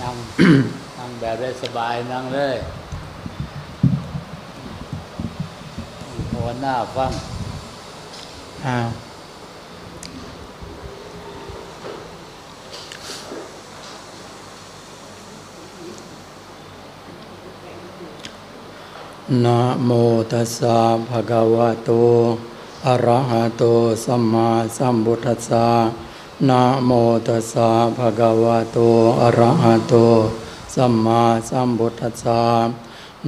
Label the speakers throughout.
Speaker 1: นั่งนั่งแบบได้สบายนั่งเลยหัวหน้าฟัง
Speaker 2: อ้าวนะโมตัสสะภะคะวะโตอะระหะโตสัมมาสัมพุทธัสสะ นะโมตัสสะภะคะวะโต อะระหะโต สัมมาสัมพุทธัสสะ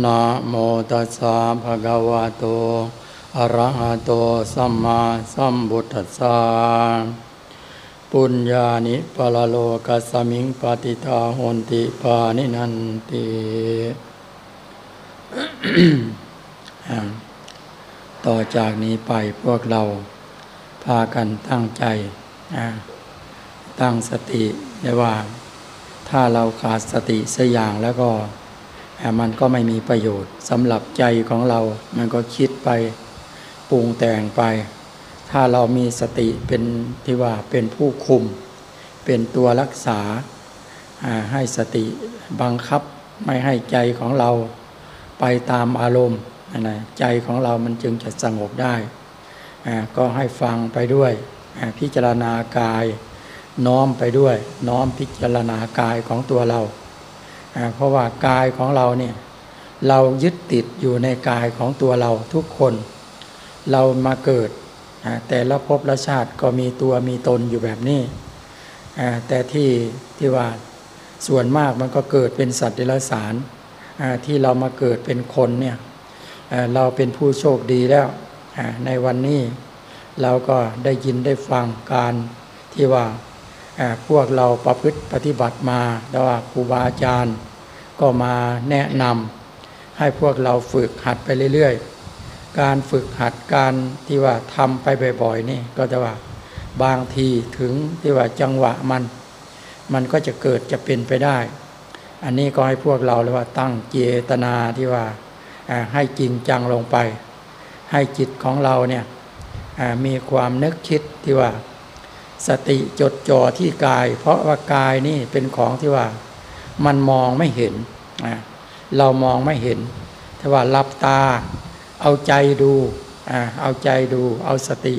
Speaker 2: นะโมตัสสะภะคะวะโต อะระหะโต สัมมาสัมพุทธัสสะปุญญานิปะละโลกัสสมิงปฏิทาหนติปานินันติต่อจากนี้ไปพวกเราพากันตั้งใจ อ่า ตั้งสติได้ว่า ถ้าเราขาดสติสักอย่างแล้วก็มันก็ไม่มีประโยชน์สำหรับใจของเรา มันก็คิดไปปรุงแต่งไป ถ้าเรามีสติเป็นที่ว่าเป็นผู้คุม เป็นตัวรักษาให้สติบังคับไม่ให้ใจของเราไปตามอารมณ์นะใจของเรามันจึงจะสงบได้ ก็ให้ฟังไปด้วยพิจารณากาย น้อมไปด้วย น้อมพิจารณากายของตัวเรา เพราะว่ากายของเราเนี่ยเรายึดติดอยู่ในกายของตัวเราทุกคน เรามาเกิด แต่ละภพละชาติก็มีตัวมีตนอยู่แบบนี้ แต่ที่ที่ว่าส่วนมากมันก็เกิดเป็นสัตว์เดรัจฉานที่เรามาเกิดเป็นคนเนี่ยเราเป็นผู้โชคดีแล้วในวันนี้เราก็ได้ยินได้ฟังการที่ว่า พวกเราประพฤติปฏิบัติมาแล้วว่าครูบาอาจารย์ ก็มาแนะนำให้พวกเราฝึกหัดไปเรื่อยๆ การฝึกหัดการที่ว่าทำไปบ่อยๆนี่ก็จะว่าบางทีถึงที่ว่าจังหวะมัน มันก็จะเกิดจะเป็นไปได้ อันนี้ก็ให้พวกเราเลยว่าตั้งเจตนาที่ว่าให้จริงจังลงไป ให้จิตของเราเนี่ยมีความนึกคิดที่ว่า สติจดจ่อที่กาย เพราะว่ากายนี่เป็นของที่ว่า มันมองไม่เห็น เรามองไม่เห็นแต่ว่าหลับตา เอาใจดูเอาใจดู เอาสติ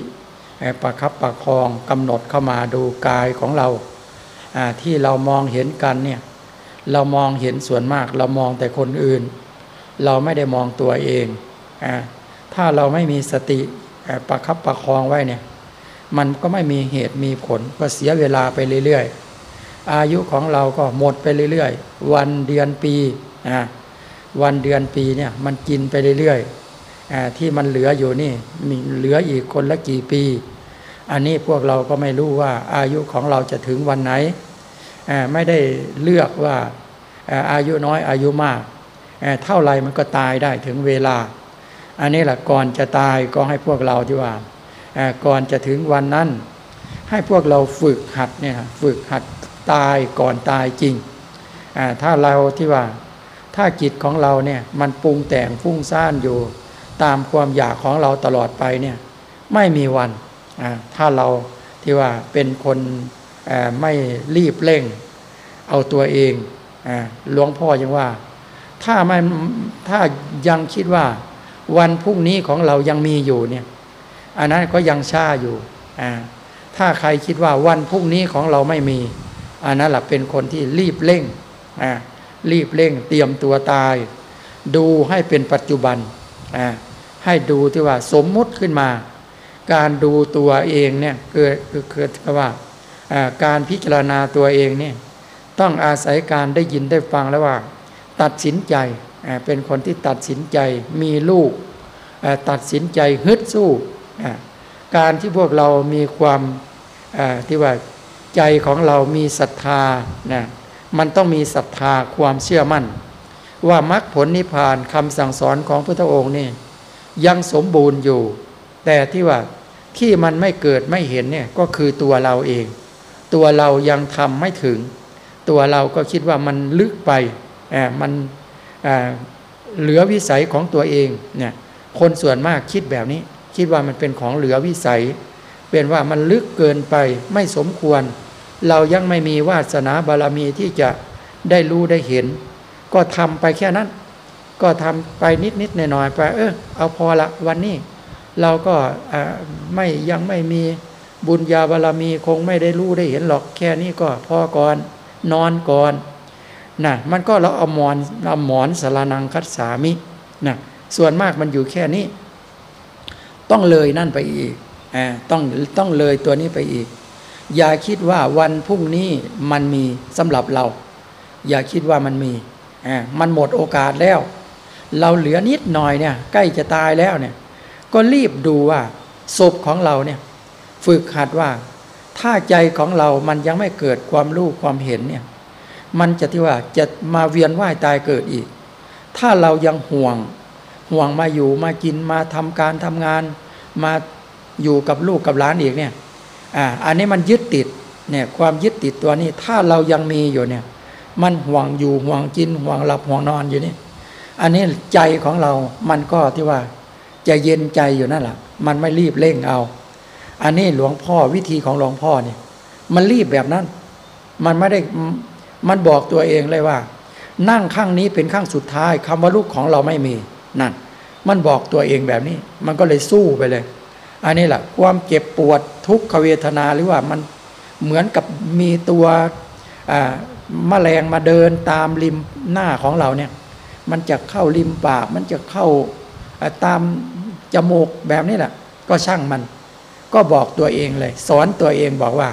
Speaker 2: ประคับประคองกำหนดเข้ามาดูกายของเรา ที่เรามองเห็นกันเนี่ยเรามองเห็นส่วนมาก เรามองแต่คนอื่น เราไม่ได้มองตัวเอง ถ้าเราไม่มีสติประคับประคองไว้เนี่ย มันก็ไม่มีเหตุมีผลก็เสียเวลาไปเรื่อยๆ อายุของเราก็หมดไปเรื่อยๆ วันเดือนปีอ่าวันเดือนปีเนี่ยมันกินไปเรื่อยๆอ่าที่มันเหลืออยู่นี่มีเหลืออีกคนละกี่ปี อันนี้พวกเราก็ไม่รู้ว่าอายุของเราจะถึงวันไหนอ่าไม่ได้เลือกว่าอายุน้อยอายุมาก เท่าไรมันก็ตายได้ถึงเวลา อันนี้แหละก่อนจะตายก็ให้พวกเราที่ว่า ก่อนจะถึงวันนั้น ให้พวกเราฝึกหัดเนี่ยฝึกหัดตายก่อนตายจริง ถ้าเราที่ว่าถ้าจิตของเราเนี่ยมันปรุงแต่งฟุ้งซ่านอยู่ตามความอยากของเราตลอดไปเนี่ยไม่มีวันถ้าเราที่ว่าเป็นคนไม่รีบเร่ง เอาตัวเองหลวงพ่อยังว่า ถ้ามันถ้ายังคิดว่าวันพรุ่งนี้ของเรายังมีอยู่เนี่ย อันนั้นก็ยังช้าอยู่อ่าถ้าใครคิดว่าวันพรุ่งนี้ของเราไม่มี อันนั้นแหละเป็นคนที่รีบเร่งอ่ารีบเร่งเตรียมตัวตาย ดูให้เป็นปัจจุบันอ่าให้ดูที่ว่าสมมุติขึ้นมา การดูตัวเองเนี่ยเกิดคือเกิดว่าการพิจารณาตัวเองเนี่ยต้องอาศัยการได้ยินได้ฟังแล้วว่า ตัดสินใจเป็นคนที่ตัดสินใจมีลูกตัดสินใจฮึดสู้ การที่พวกเรามีความที่ว่าใจของเรามีศรัทธานะมันต้องมีศรัทธาความเชื่อมั่น ว่ามรรคผลนิพพานคำสั่งสอนของพระองค์นี่ยังสมบูรณ์อยู่ แต่ที่ว่าที่มันไม่เกิดไม่เห็นเนี่ยก็คือตัวเราเอง ตัวเรายังทำไม่ถึง ตัวเราก็คิดว่ามันลึกไปมันเหลือวิสัยของตัวเองเนี่ยคนส่วนมากคิดแบบนี้ คิดว่ามันเป็นของเหลือวิสัย เป็นว่ามันลึกเกินไปไม่สมควร เรายังไม่มีวาสนาบารมีที่จะได้รู้ได้เห็น ก็ทำไปแค่นั้น ก็ทำไปนิดนิดหน่อยหน่อยๆไปเออเอาพอละวันนี้ เราก็อ่าไม่ยังไม่มีบุญญาบารมีคงไม่ได้รู้ได้เห็นหรอกแค่นี้ก็พอก่อนนอนก่อนนะมันก็เราเอาหมอนเอาหมอนสารนังคัดสามินะส่วนมากมันอยู่แค่นี้ ต้องเลยนั่นไปอีกอ่าต้องต้องเลยตัวนี้ไปอีก อย่าคิดว่าวันพรุ่งนี้มันมีสำหรับเรา อย่าคิดว่ามันมีอ่ามันหมดโอกาสแล้ว เราเหลือนิดหน่อยเนี่ย ใกล้จะตายแล้วเนี่ย ก็รีบดูว่าศพของเราเนี่ย ฝึกหัดว่า ถ้าใจของเรามันยังไม่เกิดความรู้ความเห็นเนี่ย มันจะที่ว่าจะมาเวียนว่ายตายเกิดอีก ถ้าเรายังห่วง ห่วงมาอยู่มากินมาทำการทำงาน มาอยู่กับลูกกับหลานอีกเนี่ยอ่าอันนี้มันยึดติดเนี่ยความยึดติดตัวนี้ถ้าเรายังมีอยู่เนี่ย มันห่วงอยู่ห่วงกินห่วงหลับห่วงนอนอยู่นี่อันนี้ใจของเรา มันก็ที่ว่าจะเย็นใจอยู่นั่นแหละมันไม่รีบเร่งเอา อันนี้หลวงพ่อวิธีของหลวงพ่อเนี่ยมันรีบแบบนั้น มันไม่ได้มันบอกตัวเองเลยว่า นั่งข้างนี้เป็นข้างสุดท้ายคำว่าลูกของเราไม่มี นั่น มันบอกตัวเองแบบนี้ มันก็เลยสู้ไปเลย อันนี้แหละความเจ็บปวดทุกขเวทนาหรือว่ามันเหมือนกับมีตัวอ่าแมลงมาเดินตามริมหน้าของเราเนี่ย มันจะเข้าริมปาก มันจะเข้าตามจมูกแบบนี้แหละ ก็ช่างมัน ก็บอกตัวเองเลย สอนตัวเองบอกว่า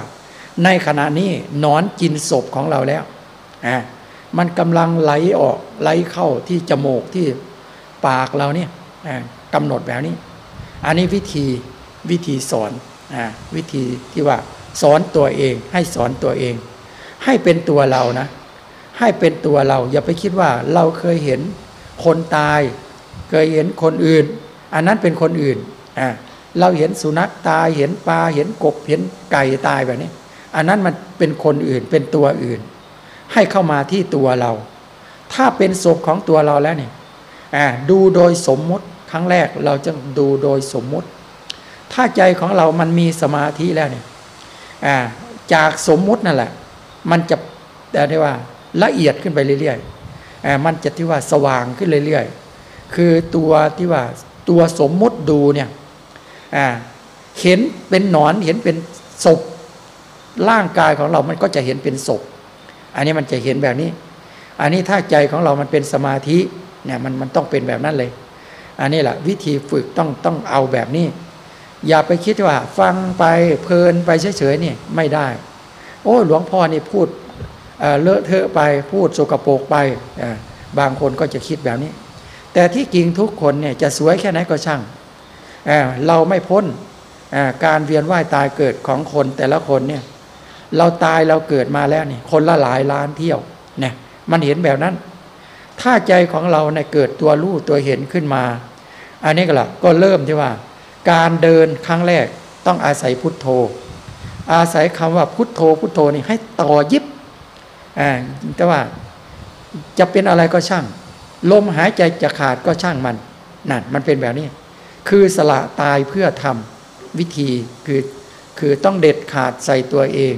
Speaker 2: ในขณะนี้นอนกินศพของเราแล้วอ่ามันกำลังไหลออกไหลเข้าที่จมูกที่ ปากเราเนี่ยกำหนดแบบนี้ อันนี้วิธีวิธีสอนอวิธีที่ว่าสอนตัวเอง ให้สอนตัวเอง ให้เป็นตัวเรานะ ให้เป็นตัวเรา อย่าไปคิดว่าเราเคยเห็นคนตาย เคยเห็นคนอื่น อันนั้นเป็นคนอื่นอ่าเราเห็นสุนัขตายเห็นปลาเห็นกบเห็นไก่ตายแบบนี้ อันนั้นมันเป็นคนอื่นเป็นตัวอื่น ให้เข้ามาที่ตัวเรา ถ้าเป็นศพของตัวเราแล้วเนี่ย ดูโดยสมมุติครั้งแรกเราจะดูโดยสมมุติ ถ้าใจของเรามันมีสมาธิแล้วเนี่ยจากสมมุตินั่นแหละ มันจะแต่ได้ว่าละเอียดขึ้นไปเรื่อยๆมันจะที่ว่าสว่างขึ้นเรื่อยๆ คือตัวที่ว่าตัวสมมุติดูเนี่ยเห็นเป็นหนอนเห็นเป็นศพร่างกายของเรามันก็จะเห็นเป็นศพ อันนี้มันจะเห็นแบบนี้ อันนี้ถ้าใจของเรามันเป็นสมาธิ เนี่ยมันมันต้องเป็นแบบนั้นเลย อันนี้แหละวิธีฝึกต้องต้องเอาแบบนี้ อย่าไปคิดว่า ฟังไปเพลินไปเฉยๆนี่ไม่ได้ โอ้หลวงพ่อนี่พูดเเลอะเทอะไปพูดสกปรกไปบางคนก็จะคิดแบบนี้ แต่ที่จริงทุกคนเนี่ยจะสวยแค่ไหนก็ช่างเเราไม่พ้นการเวียนว่ายตายเกิดของคนแต่ละคนเนี่ยเราตายเราเกิดมาแล้วนี่คนละหลายล้านเที่ยวเนี่ยมันเห็นแบบนั้น ถ้าใจของเราในยเกิดตัวรู้ตัวเห็นขึ้นมา อันนี้ก็ละก็เริ่มที่ว่า การเดินครั้งแรกต้องอาศัยพุทโธ อาศัยคำว่าพุทโธพุทโธนี่ให้ต่อยิบอ่าแต่ว่าจะเป็นอะไรก็ช่าง ลมหายใจจะขาดก็ช่างมันนั่นมันเป็นแบบนี้ คือสละตายเพื่อทำวิธีคือคือต้องเด็ดขาดใส่ตัวเอง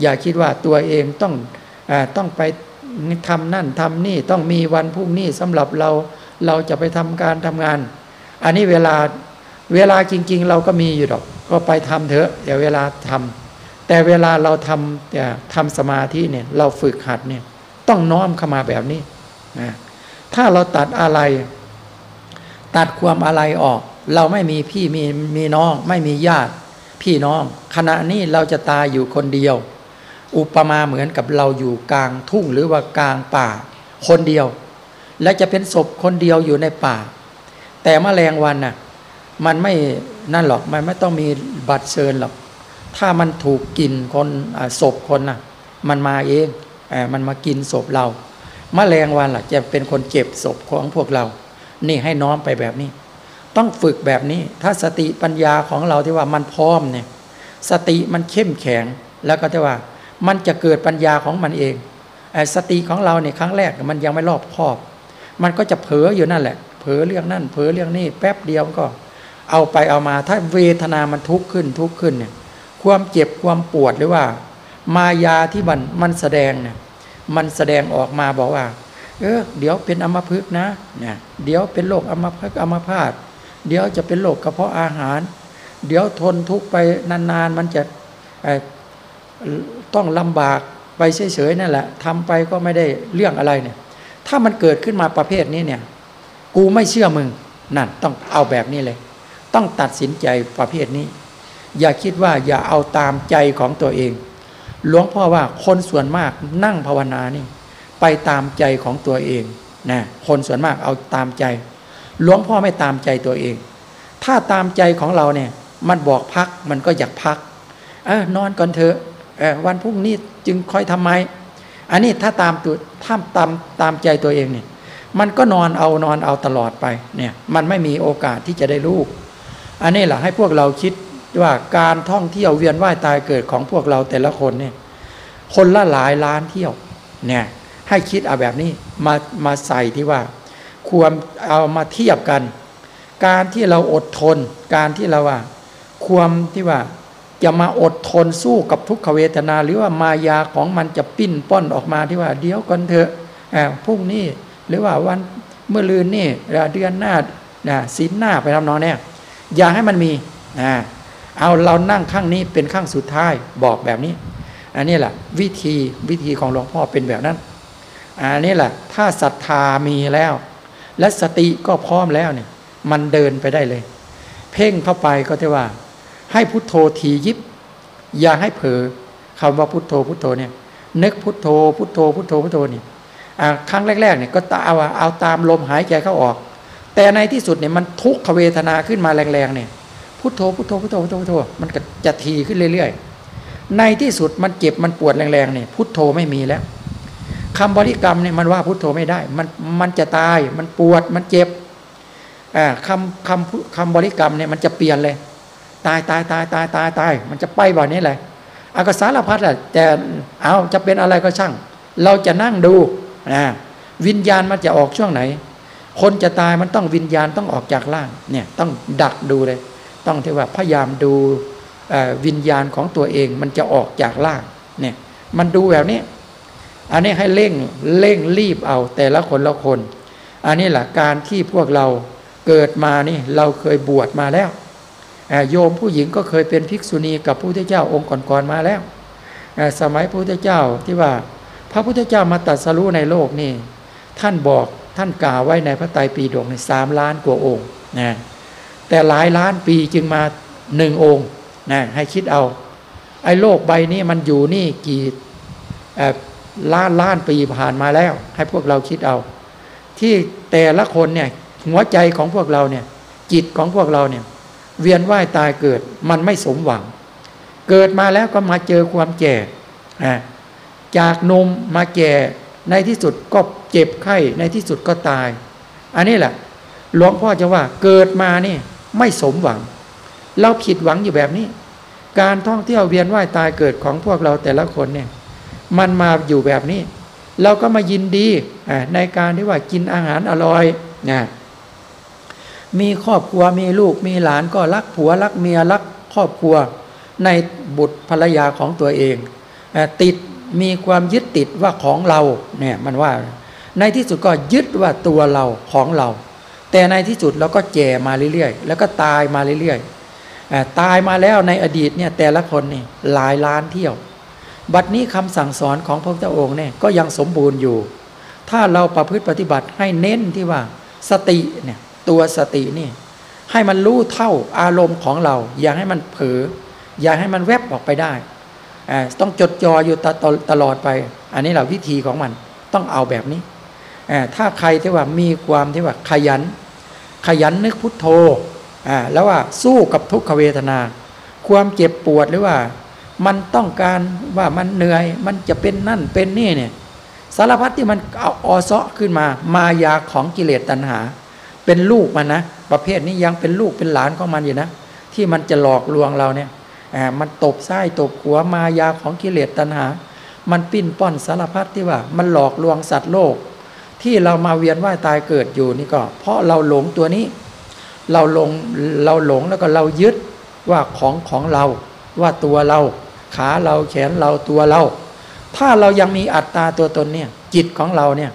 Speaker 2: อย่าคิดว่าตัวเองต้องอาต้องไป ทำนั่นทำนี่ต้องมีวันพรุ่งนี้สำหรับเราเราจะไปทำการทำงาน อันนี้เวลาเวลาจริง ๆ เราก็มีอยู่ดอก ก็ไปทำเถอะเดี๋ยวเวลาทำแต่เวลาเราทำทำสมาธิเนี่ยเราฝึกหัดเนี่ยต้องน้อมเข้ามาแบบนี้นะถ้าเราตัดอะไร ตัดความอะไรออก เราไม่มีพี่มีมีน้อง ไม่มีญาติ พี่น้อง ขณะนี้เราจะตายอยู่คนเดียว อุปมาเหมือนกับเราอยู่กลางทุ่งหรือว่ากลางป่า คนเดียว และจะเป็นศพคนเดียวอยู่ในป่า แต่แมลงวันน่ะมันไม่นั่นหรอกมันไม่ต้องมีบัตรเชิญหรอกถ้ามันถูกกินคนศพคนน่ะ มันมาเองเอมันมากินศพเราแมลงวันล่ะจะเป็นคนเก็บศพของพวกเรา นี่ให้น้อมไปแบบนี้ ต้องฝึกแบบนี้ ถ้าสติปัญญาของเราที่ว่ามันพร้อมเนี่ย สติมันเข้มแข็งแล้วก็ที่ว่า มันจะเกิดปัญญาของมันเองไอ้สติของเราเนี่ยครั้งแรกมันยังไม่รอบคอบ มันก็จะเผลออยู่นั่นแหละ เผลอเรื่องนั่นเผลอเรื่องนี้แป๊บเดียวก็ เอาไปเอามาถ้าเวทนามันทุกข์ขึ้นทุกข์ขึ้นเนี่ยความเจ็บความปวดหรือว่า มายาที่มันมันแสดงเนี่ยมันแสดงออกมาบอกว่า เออเดี๋ยวเป็นอัมพฤกษ์นะเนี่ยเดี๋ยวเป็นโรคอัมพฤกษ์อัมพาตเดี๋ยวจะเป็นโรคกระเพาะอาหาร เดี๋ยวทนทุกข์ไปนานๆมันจะ ต้องลำบากไปเฉยๆนั่นแหละทำไปก็ไม่ได้เรื่องอะไรเนี่ย ถ้ามันเกิดขึ้นมาประเภทนี้เนี่ยกูไม่เชื่อมึงนั่นต้องเอาแบบนี้เลย ต้องตัดสินใจประเภทนี้ อย่าคิดว่าอย่าเอาตามใจของตัวเอง หลวงพ่อว่าคนส่วนมากนั่งภาวนานี่ ไปตามใจของตัวเองนะคนส่วนมากเอาตามใจ หลวงพ่อไม่ตามใจตัวเอง ถ้าตามใจของเราเนี่ย มันบอกพักมันก็อยากพักเออนอนก่อนเถอะ วันพรุ่งนี้จึงค่อยทำไม อันนี้ถ้าตามตัวถ้าตามตามใจตัวเองเนี่ยมันก็นอนเอานอนเอาตลอดไปเนี่ยมันไม่มีโอกาสที่จะได้ลูก อันนี้แหละให้พวกเราคิดว่าการท่องเที่ยวเวียนว่ายตายเกิดของพวกเราแต่ละคนเนี่ยคนละหลายล้านเที่ยวเนี่ยให้คิดเอาแบบนี้มามาใส่ที่ว่า ควรเอามาเทียบกัน การที่เราอดทน การที่เราว่า ควรที่ว่า จะมาอดทนสู้กับทุกขเวทนา หรือว่ามายาของมันจะปิ้นป้อนออกมาที่ว่า เดี๋ยวก่อนเถอะอ่าพรุ่งนี้หรือว่าวันเมื่อลืนนี่เดือนหน้านะสินหน้าไปทำนองเนี่ยอย่าให้มันมีอ่าเอาเรานั่งข้างนี้เป็นข้างสุดท้ายบอกแบบนี้ อันนี้แหละวิธีวิธีของหลวงพ่อเป็นแบบนั้น อันนี้แหละถ้าศรัทธามีแล้ว และสติก็พร้อมแล้วเนี่ยมันเดินไปได้เลย เพ่งเข้าไปก็จะว่า ให้พุทโธทียิบ อย่าให้เผลอคำว่าพุทโธพุทโธเนี่ย นึกพุทโธพุทโธพุทโธพุทโธนี่ครั้งแรกๆเนี่ยก็ตาเอาเอาตามลมหายใจเข้าออก แต่ในที่สุดเนี่ยมันทุกขเวทนาขึ้นมาแรงๆเนี่ยพุทโธพุทโธพุทโธพุทโธพุทโธมันก็จะทีขึ้นเรื่อยๆ ในที่สุดมันเจ็บมันปวดแรงๆเนี่ยพุทโธไม่มีแล้วคำบริกรรมเนี่ยมันว่าพุทโธไม่ได้ มันมันจะตายมันปวดมันเจ็บคำคำคำบริกรรมเนี่ยมันจะเปลี่ยนเลย ตายตายตายตายตายตายมันจะไปแบบนี้เลยอากสารพัดแหละแต่เอาจะเป็นอะไรก็ช่าง เราจะนั่งดูนะวิญญาณมันจะออกช่วงไหน คนจะตายมันต้องวิญญาณต้องออกจากร่างเนี่ยต้องดักดูเลย ต้องที่ว่าพยายามดูวิญญาณของตัวเองมันจะออกจากร่างเนี่ยมันดูแบบนี้ อันนี้ให้เร่งเร่งรีบเอาแต่ละคนละคน อันนี้แหละการที่พวกเราเกิดมานี่เราเคยบวชมาแล้ว โยมผู้หญิงก็เคยเป็นภิกษุณีกับพระพุทธเจ้าองค์ก่อนๆมาแล้ว สมัยพระพุทธเจ้าที่ว่าพระพุทธเจ้ามาตัดสรู้ในโลกนี่ ท่านบอกท่านกล่าวไว้ในพระไตรปิฎกในสามล้านกว่าองค์นะแต่หลายล้านปีจึงมาหนึ่งองค์นะให้คิดเอา ไอ้โลกใบนี้มันอยู่นี่กี่ล้านล้านปีผ่านมาแล้ว ให้พวกเราคิดเอา ที่แต่ละคนเนี่ยหัวใจของพวกเราเนี่ยจิตของพวกเราเนี่ย เวียนว่ายตายเกิด มันไม่สมหวัง เกิดมาแล้วก็มาเจอความแก่จากนมมาแก่ในที่สุดก็เจ็บไข้ในที่สุดก็ตาย อันนี้แหละหลวงพ่อจะว่าเกิดมานี่ไม่สมหวัง เราผิดหวังอยู่แบบนี้ การท่องเที่ยวเวียนว่ายตายเกิดของพวกเราแต่ละคนเนี่ย มันมาอยู่แบบนี้ เราก็มายินดีในการที่ว่ากินอาหารอร่อยนะ มีครอบครัวมีลูกมีหลานก็รักผัวรักเมียรักครอบครัวในบุตรภรรยาของตัวเอง ติดมีความยึดติดว่าของเราเนี่ยมันว่า ในที่สุดก็ยึดว่าตัวเราของเรา แต่ในที่สุดเราก็แก่มาเรื่อยๆ แล้วก็ตายมาเรื่อยๆตายมาแล้วในอดีตเนี่ยแต่ละคนนี่หลายล้านเที่ยว บัดนี้คำสั่งสอนของพระเจ้าองค์เนี่ยก็ยังสมบูรณ์อยู่ ถ้าเราประพฤติปฏิบัติให้เน้นที่ว่าสติเนี่ย ตัวสตินี่ให้มันรู้เท่าอารมณ์ของเรา อย่าให้มันเผลออย่าให้มันแวบออกไปได้ ต้องจดจ่ออยู่ตตลอดไป อันนี้แหละวิธีของมันต้องเอาแบบนี้ ถ้าใครที่ว่ามีความที่ว่าขยัน ขยันนึกพุทโธแล้วว่าสู้กับทุกขเวทนา ความเจ็บปวดหรือว่า มันต้องการว่ามันเหนื่อย มันจะเป็นนั่นเป็นนี่เนี่ยสารพัดที่มันเอาอซาะขึ้นมา มายาของกิเลสตัณหา เป็นลูกมันนะประเภทนี้ยังเป็นลูกเป็นหลานของมันอยู่นะ ที่มันจะหลอกลวงเราเนี่ยมันตบไส้ตบหัวมายาของกิเลสตัณหา มันปิ้นป้อนสารพัดที่ว่า มันหลอกลวงสัตว์โลก ที่เรามาเวียนว่ายตายเกิดอยู่นี่ก็ เพราะเราหลงตัวนี้ เราหลงเราหลงแล้วก็เรายึดว่าของของเราว่าตัวเราขาเราแขนเราตัวเรา ถ้าเรายังมีอัตตาตัวตนเนี่ยจิตของเราเนี่ย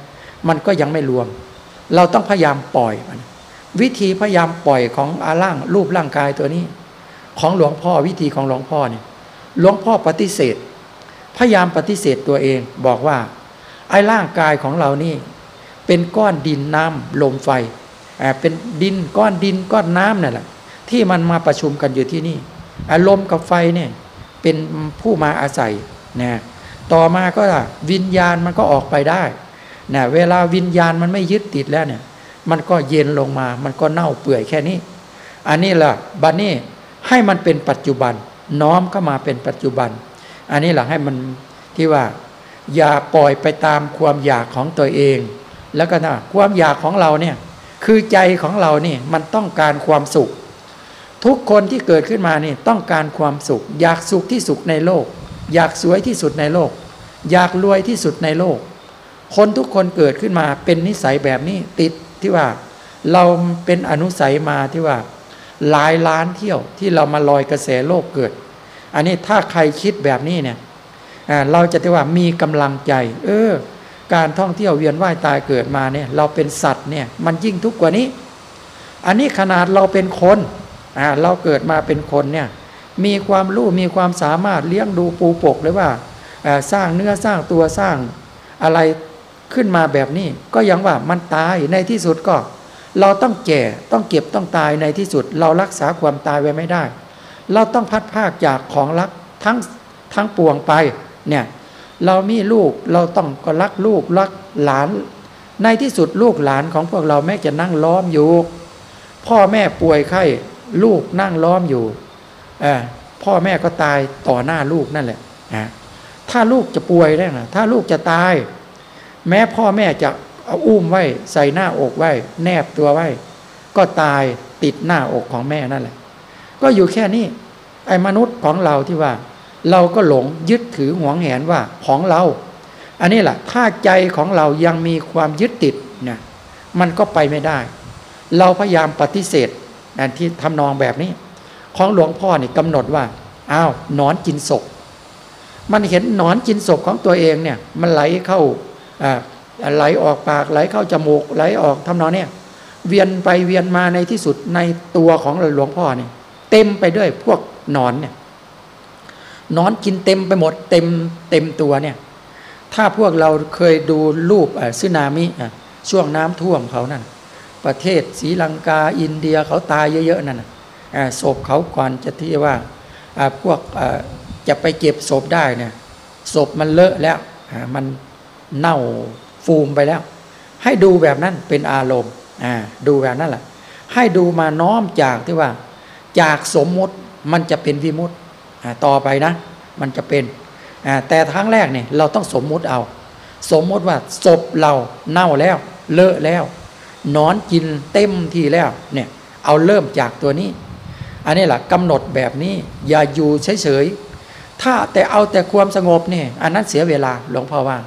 Speaker 2: มันก็ยังไม่รวม เราต้องพยายามปล่อยมัน วิธีพยายามปล่อยของอาร่างรูปร่างกายตัวนี้ ของหลวงพ่อวิธีของหลวงพ่อเนี่ยหลวงพ่อปฏิเสธ พยายามปฏิเสธตัวเองบอกว่า ไอ้ร่างกายของเรานี่เป็นก้อนดินน้ำลมไฟอ่าเป็นดินก้อนดินก้อนน้ำนั่นแหละที่มันมาประชุมกันอยู่ที่นี่อารมณ์กับไฟเนี่ยเป็นผู้มาอาศัยนะต่อมาก็วิญญาณมันก็ออกไปได้ นะเวลาวิญญาณมันไม่ยึดติดแล้วเนี่ย มันก็เย็นลงมา มันก็เน่าเปื่อยแค่นี้ อันนี้ล่ะบัดนี้ให้มันเป็นปัจจุบัน น้อมเข้ามาเป็นปัจจุบัน อันนี้แหละให้มันที่ว่า อย่าปล่อยไปตามความอยากของตัวเอง แล้วก็นะความอยากของเราเนี่ยคือใจของเรานี่มันต้องการความสุข ทุกคนที่เกิดขึ้นมานี่ต้องการความสุข อยากสุขที่สุดในโลก อยากสวยที่สุดในโลก อยากรวยที่สุดในโลก คนทุกคนเกิดขึ้นมาเป็นนิสัยแบบนี้ติดที่ว่าเราเป็นอนุสัยมาที่ว่า หลายล้านเที่ยวที่เรามาลอยกระแสโลกเกิด อันนี้ถ้าใครคิดแบบนี้เนี่ยเราจะที่ว่ามีกำลังใจ เออ การท่องเที่ยวเวียนว่ายตายเกิดมาเนี่ย เราเป็นสัตว์เนี่ย มันยิ่งทุกข์กว่านี้ อันนี้ขนาดเราเป็นคนอ่าเราเกิดมาเป็นคนเนี่ย มีความรู้มีความสามารถเลี้ยงดูปูปกหรือว่าสร้างเนื้อสร้างตัวสร้างอะไร ขึ้นมาแบบนี้ ก็ยังว่ามันตายในที่สุดก็ เราต้องแก่ต้องเก็บต้องตายในที่สุด เรารักษาความตายไว้ไม่ได้ เราต้องพัดภาคจากของรักทั้งทั้งปวงไปเนี่ยเรามีลูกเราต้องก็รักลูกรักหลาน ในที่สุดลูกหลานของพวกเราแม้จะนั่งล้อมอยู่ พ่อแม่ป่วยไข้ลูกนั่งล้อมอยู่พ่อแม่ก็ตายต่อหน้าลูกนั่นแหละนะถ้าลูกจะป่วยได้นะถ้าลูกจะตาย แม้พ่อแม่จะเอาอุ้มไว้ใส่หน้าอกไว้ แนบตัวไว้ ก็ตายติดหน้าอกของแม่นั่นแหละ ก็อยู่แค่นี้ไอ้มนุษย์ของเราที่ว่า เราก็หลงยึดถือหวงแหนว่าของเรา อันนี้แหละถ้าใจของเรายังมีความยึดติดเนี่ยมันก็ไปไม่ได้ เราพยายามปฏิเสธนั่นที่ทำนองแบบนี้ ของหลวงพ่อนี่กำหนดว่าอ้าวนอนกินศพมันเห็นนอนกินศพของตัวเองเนี่ย มันไหลเข้า ไหลออกปากไหลเข้าจมูกไหลออกทำนองเนี่ยเวียนไปเวียนมาในที่สุดในตัวของหลวงพ่อเนี่ยเต็มไปด้วยพวกนอนเนี่ยนอนกินเต็มไปหมดเต็มเต็มตัวเนี่ยถ้าพวกเราเคยดูรูปซึนามิช่วงน้ำท่วมเขานั่นประเทศศรีลังกาอินเดียเขาตายเยอะๆนั่นศพเขาก่อนจะที่ว่าพวกจะไปเก็บศพได้เนี่ยศพมันเลอะแล้วมัน เน่าฟูมไปแล้ว ให้ดูแบบนั้นเป็นอารมณ์อ่าดูแบบนั้นแหละให้ดูมาน้อมจากที่ว่า จากสมมติมันจะเป็นวิมุตต์ต่อไปนะ มันจะเป็นอ่าแต่ครั้งแรกเนี่ยเราต้องสมมุติเอา สมมติว่าศพเราเน่าแล้ว เลอะแล้วนอนกินเต็มที่แล้วเนี่ยเอาเริ่มจากตัวนี้ อันนี้แหละกำหนดแบบนี้อย่าอยู่เฉยๆถ้าแต่เอาแต่ความสงบเนี่ยอันนั้นเสียเวลาหลวงพ่อว่า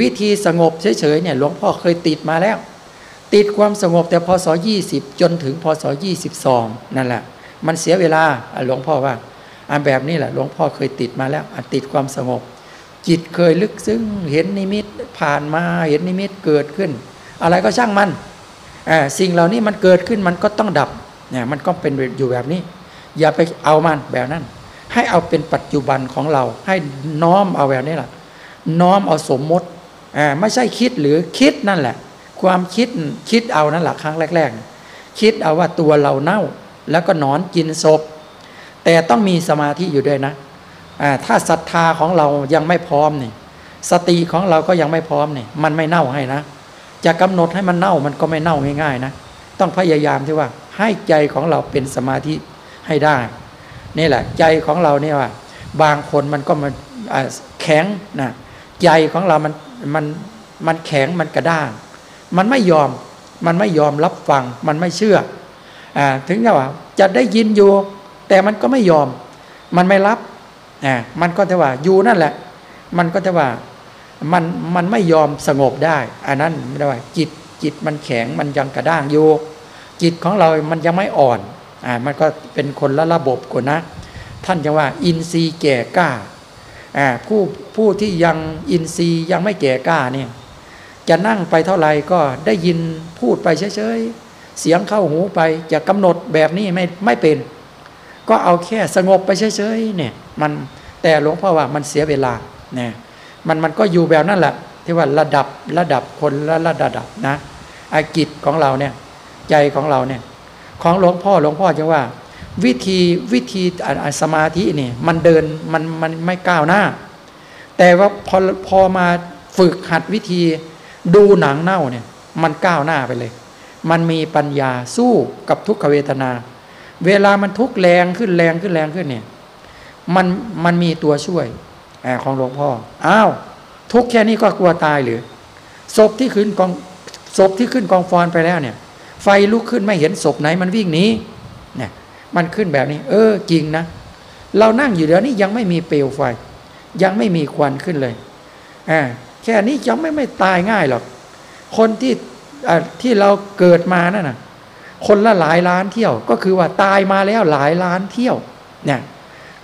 Speaker 2: วิธีสงบเฉยๆเนี่ยหลวงพ่อเคยติดมาแล้ว ติดความสงบแต่พศ20 จนถึงพศ22นั่นแหละ มันเสียเวลาหลวงพ่อว่าอันแบบนี้แหละหลวงพ่อเคยติดมาแล้วติดความสงบ จิตเคยลึกซึ้งเห็นนิมิตผ่านมาเห็นนิมิตเกิดขึ้น อะไรก็ช่างมันสิ่งเหล่านี้มันเกิดขึ้นมันก็ต้องดับเนี่ยมันก็เป็นอยู่แบบนี้ อย่าไปเอามันแบบนั้น ให้เอาเป็นปัจจุบันของเรา ให้น้อมเอาแบบนี้แหละน้อมเอาสมมติ ไม่ใช่คิดหรือคิดนั่นแหละ ความคิดคิดเอานั่นแหละครั้งแรก ๆ คิดเอาว่าตัวเราเน่า แล้วก็นอนกินศพ แต่ต้องมีสมาธิอยู่ด้วยนะถ้าศรัทธาของเรายังไม่พร้อมนี่สติของเราก็ยังไม่พร้อมนี่มันไม่เน่าให้นะจะกำหนดให้มันเน่ามันก็ไม่เน่าง่ายๆนะต้องพยายามที่ว่าให้ใจของเราเป็นสมาธิให้ได้ นี่แหละ ใจของเราเนี่ยว่า บางคนมันก็มันแข็งนะใจของเรามัน มันมันแข็งมันกระด้าง มันไม่ยอมมันไม่ยอมรับฟัง มันไม่เชื่ออถึงจะว่าจะได้ยินอยู่ แต่มันก็ไม่ยอม มันไม่รับอ่ามันก็จะว่าอยู่นั่นแหละ มันก็จะว่ามันมันไม่ยอมสงบได้ อันนั้นไม่ได้ว่าจิตจิตมันแข็งมันยังกระด้างอยู่ จิตของเรา มันยังไม่อ่อนอ่ามันก็เป็นคนละระบบกว่านะ ท่านจะว่า อินทรีย์แก่กล้า ผู้ผู้ที่ยังอินทรีย์ยังไม่แก่กล้าเนี่ยจะนั่งไปเท่าไหร่ก็ได้ยินพูดไปเฉยๆ เสียงเข้าหูไปจะกำหนดแบบนี้ไม่ไม่เป็น ก็เอาแค่สงบไปเฉยๆเนี่ยมันแต่หลวงพ่อว่ามันเสียเวลาเนี่ยมันมันก็อยู่แบบนั้นแหละที่ว่าระดับระดับคนละระดับนะอากิจของเราเนี่ยใจของเราเนี่ยของหลวงพ่อหลวงพ่อจะว่า วิธีวิธีสมาธินี่มันเดินมันมันไม่ก้าวหน้า แต่ว่าพอพอมาฝึกหัดวิธีดูหนังเน่าเนี่ยมันก้าวหน้าไปเลย มันมีปัญญาสู้กับทุกขเวทนา เวลามันทุกแรงขึ้นแรงขึ้นแรงขึ้นเนี่ยมันมันมีตัวช่วยอของหลวงพ่ออ้าวทุกแค่นี้ก็กลัวตายหรือศพที่ขึ้นกองศพที่ขึ้นกองฟอนไปแล้วเนี่ย ไฟลุกขึ้นไม่เห็นศพไหนมันวิ่งหนี มันขึ้นแบบนี้ เออจริงนะ เรานั่งอยู่เดี๋ยวนี้ยังไม่มีเปลวไฟ ยังไม่มีควันขึ้นเลยอ่าแค่นี้ยังไม่ไม่ตายง่ายหรอก คนที่ที่เราเกิดมานั่นนะคนละหลายล้านเที่ยว ก็คือว่าตายมาแล้วหลายล้านเที่ยวเนี่ย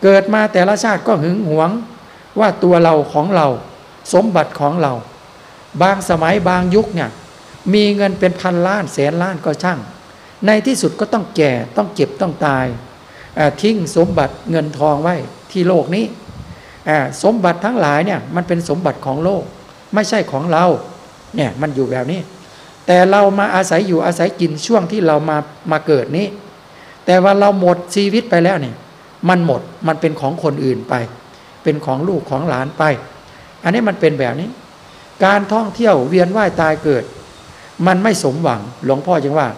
Speaker 2: เกิดมาแต่ละชาติก็หึงหวงว่าตัวเราของเราสมบัติของเรา บางสมัยบางยุคเนี่ยมีเงินเป็นพันล้านแสนล้านก็ช่าง ในที่สุดก็ต้องแก่ต้องเจ็บต้องตาย ทิ้งสมบัติเงินทองไว้ที่โลกนี้ สมบัติทั้งหลายเนี่ยมันเป็นสมบัติของโลก ไม่ใช่ของเราเนี่ยมันอยู่แบบนี้ แต่เรามาอาศัยอยู่อาศัยกินช่วงที่เรามามาเกิดนี้ แต่ว่าเราหมดชีวิตไปแล้วเนี่ยมันหมดมันเป็นของคนอื่นไป เป็นของลูกของหลานไป อันนี้มันเป็นแบบนี้ การท่องเที่ยวเวียนว่ายตายเกิด มันไม่สมหวังหลวงพ่อจึงว่า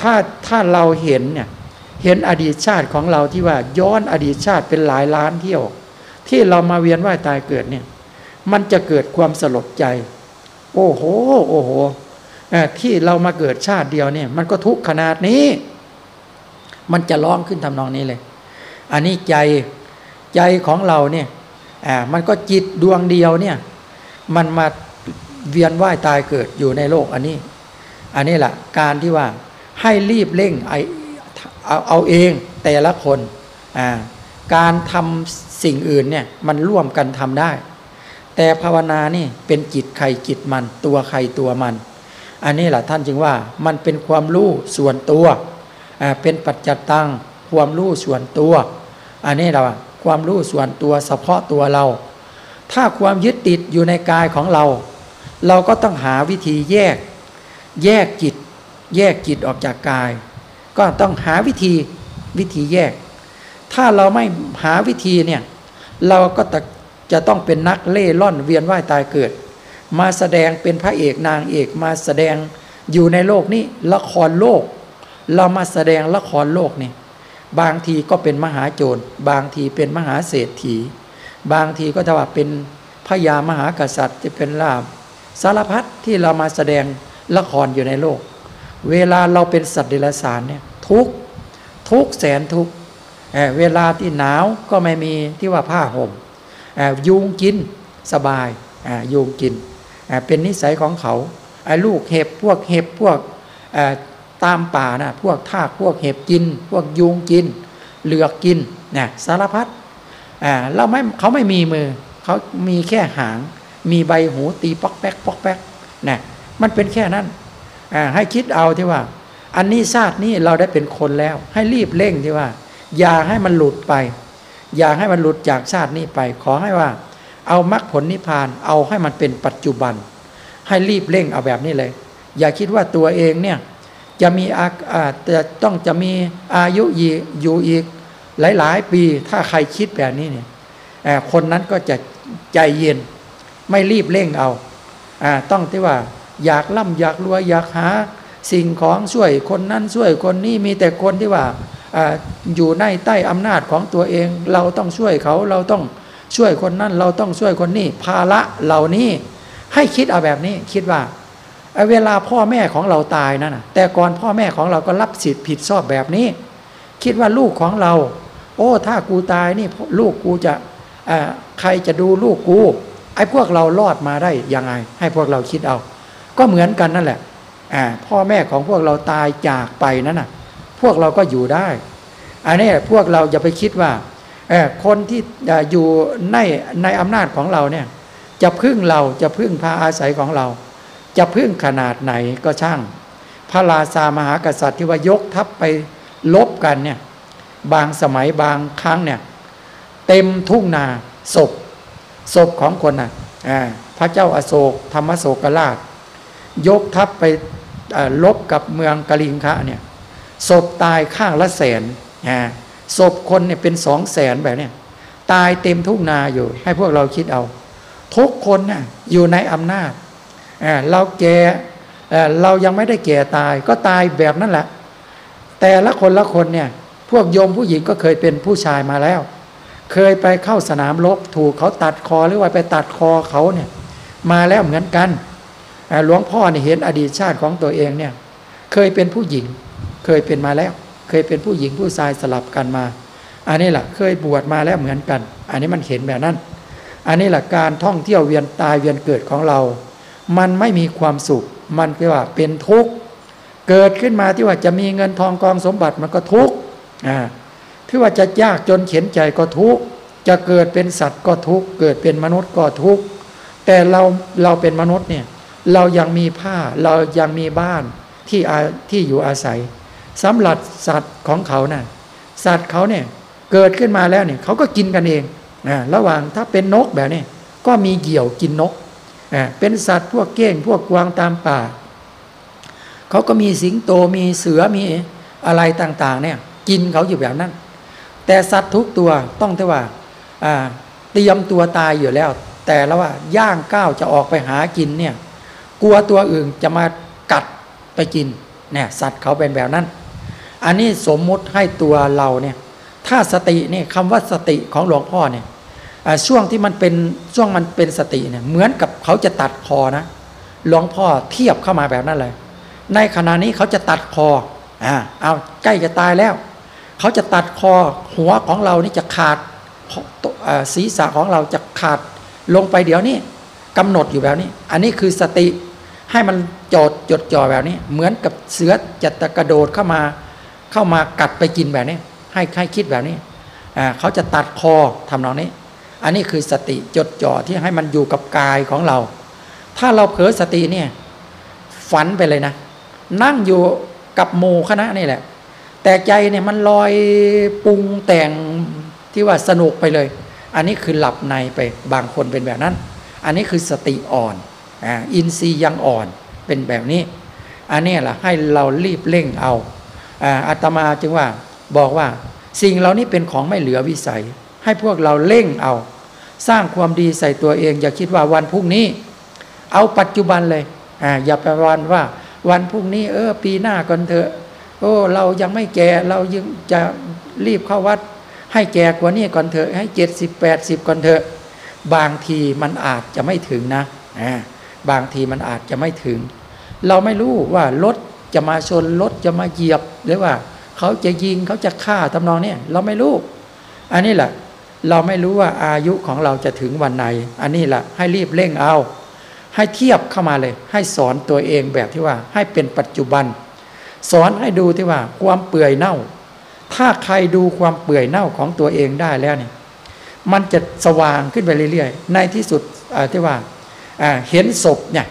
Speaker 2: ถ้าถ้าเราเห็นเนี่ยเห็นอดีตชาติของเราที่ว่าย้อนอดีตชาติเป็นหลายล้านเที่ยว ที่เรามาเวียนว่ายตายเกิดเนี่ย มันจะเกิดความสลดใจ โอ้โห โอ้โหเอ่ที่เรามาเกิดชาติเดียวเนี่ย มันก็ทุกขนาดนี้ มันจะร้องขึ้นทำนองนี้เลย อันนี้ใจใจของเราเนี่ยอ่ามันก็จิตดวงเดียวเนี่ย มันมาเวียนว่ายตายเกิดอยู่ในโลกอันนี้ อันนี้แหละการที่ว่า ให้รีบเร่งไอเอาเอาเองแต่ละคนการทำสิ่งอื่นเนี่ยมันร่วมกันทำได้ แต่ภาวนานี่เป็นจิตใครจิตมัน ตัวใครตัวมัน อันนี้แหละท่านจึงว่ามันเป็นความรู้ส่วนตัวเป็นปัจจัตตังความรู้ส่วนตัว อันนี้เราความรู้ส่วนตัวเฉพาะตัวเรา ถ้าความยึดติดอยู่ในกายของเรา เราก็ต้องหาวิธีแยก แยกจิต แยกจิตออกจากกาย ก็ต้องหาวิธีวิธีแยก ถ้าเราไม่หาวิธีเนี่ย เราก็จะต้องเป็นนักเล่ร่อนเวียนว่ายตายเกิด มาแสดงเป็นพระเอกนางเอกมาแสดงอยู่ในโลกนี้ละครโลก เรามาแสดงละครโลกนี่บางทีก็เป็นมหาโจรบางทีเป็นมหาเศรษฐี บางทีก็จะว่าเป็นพญามหากษัตริย์จะเป็นลาบสารพัดที่เรามาแสดงละครอยู่ในโลก เวลาเราเป็นสัตว์เดรัจฉานเนี่ยทุกทุกแสนทุกเออเวลาที่หนาวก็ไม่มีที่ว่าผ้าห่มเอ่อยุงกินสบายอ่ายุงกินอ่าเป็นนิสัยของเขาไอ้ลูกเห็บพวกเห็บพวกตามป่านะพวกทากพวกเห็บกิน พวกยุงกิน เหลือกกินเนะสารพัดอ่าเราไม่เขาไม่มีมือเขามีแค่หาง มีใบหูตีป๊อกแป๊กป๊อกแป๊กนะมันเป็นแค่นั้น ให้คิดเอาที่ว่า อันนี้ชาตินี้เราได้เป็นคนแล้ว ให้รีบเร่งที่ว่า อย่าให้มันหลุดไป อย่าให้มันหลุดจากชาตินี้ไป ขอให้ว่า เอามรรคผลนิพพาน เอาให้มันเป็นปัจจุบัน ให้รีบเร่งเอาแบบนี้เลย อย่าคิดว่าตัวเองเนี่ยจะมีอาจะต้องจะมีอายุยีอยู่อีกหลาย ๆ ปีถ้าใครคิดแบบนี้เนี่ยคนนั้นก็จะใจเย็นไม่รีบเร่งเอาอ่าต้องที่ว่า อยากร่ำอยากรวยอยากหา สิ่งของช่วยคนนั้นช่วยคนนี้มีแต่คนที่ว่าออยู่ในใต้อำนาจของตัวเอง เราต้องช่วยเขาเราต้องช่วยคนนั้น เราต้องช่วยคนนี้ภาระเหล่านี้ ให้คิดเอาแบบนี้คิดว่าเวลาพ่อแม่ของเราตายนั่นนะแต่ก่อนพ่อแม่ของเราก็รับสิทธิ์ผิดชอบแบบนี้ คิดว่าลูกของเรา โอ้ ถ้ากูตายนี่ลูกกูจะใครจะดูลูกกู ไอ้พวกเรารอดมาได้ยังไง ให้พวกเราคิดเอา ก็เหมือนกันนั่นแหละอ่าพ่อแม่ของพวกเราตายจากไปนั่นน่ะพวกเราก็อยู่ได้ อันนี้พวกเราอย่าไปคิดว่าคนที่อยู่ในในอำนาจของเราเนี่ย จะพึ่งเราจะพึ่งพาอาศัยของเรา จะพึ่งขนาดไหนก็ช่าง พระราชามหากษัตริย์ที่ว่ายกทัพไปลบกันเนี่ยบางสมัยบางครั้งเนี่ยเต็มทุ่งนาศพศพของคนน่ะอ่าพระเจ้าอาโศกธรรมโศกราช ยกทัพไปลบกับเมืองกลิงคะเนี่ยศพตายข้างละแสนอ่าศพคนเนี่ยเป็นสองแสนแบบเนี้ยตายเต็มทุ่งนาอยู่ ให้พวกเราคิดเอา ทุกคนน่ะอยู่ในอำนาจเราแก่เเรายังไม่ได้แก่ตายก็ตายแบบนั้นแหละ แต่ละคนละคนเนี่ยพวกโยมผู้หญิงก็เคยเป็นผู้ชายมาแล้ว เคยไปเข้าสนามรบถูกเขาตัดคอหรือว่าไปตัดคอเขาเนี่ยมาแล้วเหมือนกัน หลวงพ่อเนี่ยเห็นอดีตชาติของตัวเองเนี่ย เคยเป็นผู้หญิง เคยเป็นมาแล้ว เคยเป็นผู้หญิงผู้ชายสลับกันมา อันนี้แหละเคยบวชมาแล้วเหมือนกัน อันนี้มันเห็นแบบนั้น อันนี้แหละการท่องเที่ยวเวียนตายเวียนเกิดของเรา มันไม่มีความสุข มันคือว่าเป็นทุกข์ เกิดขึ้นมาที่ว่าจะมีเงินทองกองสมบัติมันก็ทุกข์อ่าที่ว่าจะยากจนเข็นใจก็ทุกข์ จะเกิดเป็นสัตว์ก็ทุกข์ เกิดเป็นมนุษย์ก็ทุกข์ แต่เราเราเป็นมนุษย์เนี่ย เรายังมีผ้าเรายังมีบ้านที่อาที่อยู่อาศัยสำหรับสัตว์ของเขาน่ะสัตว์เขาเนี่ยเกิดขึ้นมาแล้วเนี่ยเขาก็กินกันเองอ่าระหว่างถ้าเป็นนกแบบนี้ก็มีเหยี่ยวกินนกอ่าเป็นสัตว์พวกเก้งพวกกวางตามป่า เขาก็มีสิงโตมีเสือมีอะไรต่างๆเนี่ยกินเขาอยู่แบบนั้น แต่สัตว์ทุกตัวต้องที่ว่าอ่าเตรียมตัวตายอยู่แล้ว แต่แล้วว่าย่างก้าวจะออกไปหากินเนี่ย กลัวตัวอื่นจะมากัดไปกินเนี่ยสัตว์เขาเป็นแบบนั้น อันนี้สมมุติให้ตัวเราเนี่ยถ้าสติเนี่ยคำว่าสติของหลวงพ่อเนี่ยช่วงที่มันเป็นช่วงมันเป็นสติเนี่ยเหมือนกับเขาจะตัดคอนะหลวงพ่อเทียบเข้ามาแบบนั้นเลย ในขณะนี้เขาจะตัดคออ่าเอาใกล้จะตายแล้ว เขาจะตัดคอหัวของเรานี่จะขาดศีรษะของเราจะขาดลงไปเดี๋ยวนี้กำหนดอยู่แบบนี้ อันนี้คือสติ ให้มันจดจดจ่อแบบนี้ เหมือนกับเสือจะตะกระโดดเข้ามาเข้ามากัดไปกินแบบนี้ ให้ให้คิดแบบนี้อ่าเขาจะตัดคอทำนองนี้ อันนี้คือสติจดจ่อที่ให้มันอยู่กับกายของเรา ถ้าเราเผลอสติเนี่ยฝันไปเลยนะ นั่งอยู่กับโมคณะนี่แหละ แต่ใจเนี่ยมันลอยปรุงแต่งที่ว่าสนุกไปเลย อันนี้คือหลับในไปบางคนเป็นแบบนั้น อันนี้คือสติอ่อน อ่าอินทรีย์ยังอ่อนเป็นแบบนี้ อันนี้แหละให้เรารีบเร่งเอาอ่าอาตมาจึงว่าบอกว่าสิ่งเหล่านี้เป็นของไม่เหลือวิสัย ให้พวกเราเร่งเอา สร้างความดีใส่ตัวเอง อย่าคิดว่าวันพรุ่งนี้ เอาปัจจุบันเลยอ่าอย่าไปวันว่า วันพรุ่งนี้ เออ ปีหน้าก่อนเถอะโอ้เรายังไม่แก่เรายังจะรีบเข้าวัด ให้แก่กว่านี้ก่อนเถอะให้เจ็ดสิบแปดสิบก่อนเถอะ บางทีมันอาจจะไม่ถึงนะอ่า บางทีมันอาจจะไม่ถึง เราไม่รู้ว่ารถจะมาชนรถจะมาเหยียบหรือว่า เขาจะยิงเขาจะฆ่าทำนองเนี้ยเราไม่รู้ อันนี้แหละเราไม่รู้ว่าอายุของเราจะถึงวันไหน อันนี้แหละให้รีบเร่งเอา ให้เทียบเข้ามาเลย ให้สอนตัวเองแบบที่ว่า ให้เป็นปัจจุบัน สอนให้ดูที่ว่า ความเปื่อยเน่า ถ้าใครดูความเปื่อยเน่าของตัวเองได้แล้วเนี่ยมันจะสว่างขึ้นไปเรื่อยๆ ในที่สุดที่ว่า เห็นศพเนี่ย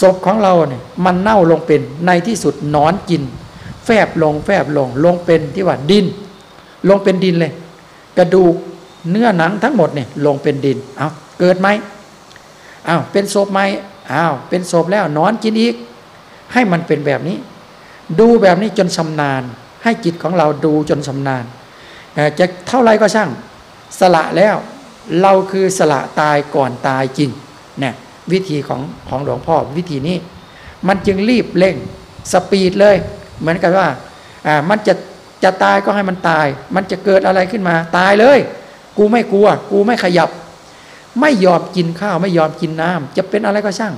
Speaker 2: ศพของเราเนี่ยมันเน่าลงเป็นในที่สุดนอนกิน แฟบลงแฟบลงลงเป็นที่ว่าดิน ลงเป็นดินเลย กระดูกเนื้อหนังทั้งหมดเนี่ยลงเป็นดินเอาเกิดไหมอ้าวเป็นศพไหมอ้าวเป็นศพแล้วนอนกินอีก ให้มันเป็นแบบนี้ ดูแบบนี้จนชำนาญ ให้จิตของเราดูจนชำนาญจะเท่าไรก็ช่าง สละแล้ว เราคือสละตายก่อนตายจริง เนี่ยวิธีของของหลวงพ่อวิธีนี้ มันจึงรีบเร่งสปีดเลย เหมือนกับว่าอ่ามันจะจะตายก็ให้มันตาย มันจะเกิดอะไรขึ้นมาตายเลย กูไม่กลัว กูไม่ขยับ ไม่ยอมกินข้าวไม่ยอมกินน้ำจะเป็นอะไรก็ช่าง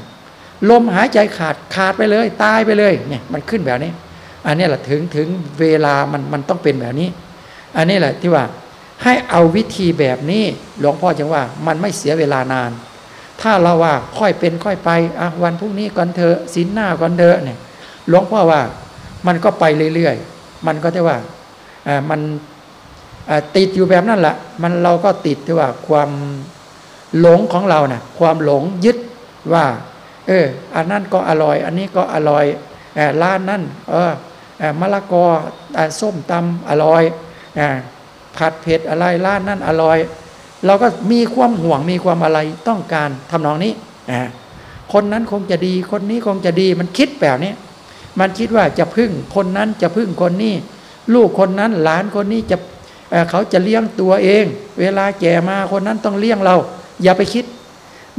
Speaker 2: ลมหายใจขาดขาดไปเลย ตายไปเลยเนี่ยมันขึ้นแบบนี้ อันนี้แหละถึงถึงเวลามันมันต้องเป็นแบบนี้ อันนี้แหละที่ว่าให้เอาวิธีแบบนี้หลวงพ่อจึงว่ามันไม่เสียเวลานาน ถ้าเราว่าค่อยเป็นค่อยไปอะวันพรุ่งนี้ก่อนเถอะสินหน้าก่อนเถอะเนี่ยหลวงพ่อว่ามันก็ไปเรื่อยๆ มันก็ได้ว่าอ่ามันติดอยู่แบบนั้นแหละมันเราก็ติดที่ว่าความหลงของเรานะ่ะความหลงยึดว่า เออ อันนั้นก็อร่อย อันนี้ก็อร่อยเอร้านนั้นเออเอมะละกออส้มตำอร่อยอ่าผัดเผ็ดอะไรร้านนั้นอร่อย เราก็มีความห่วงมีความอะไรต้องการทำนองนี้คนนั้นคงจะดีคนนี้คงจะดีมันคิดแบบนี้มันคิดว่าจะพึ่งคนนั้นจะพึ่งคนนี้ลูกคนนั้นหลานคนนี้จะเเขาจะเลี้ยงตัวเอง เวลาแก่มาคนนั้นต้องเลี้ยงเรา อย่าไปคิด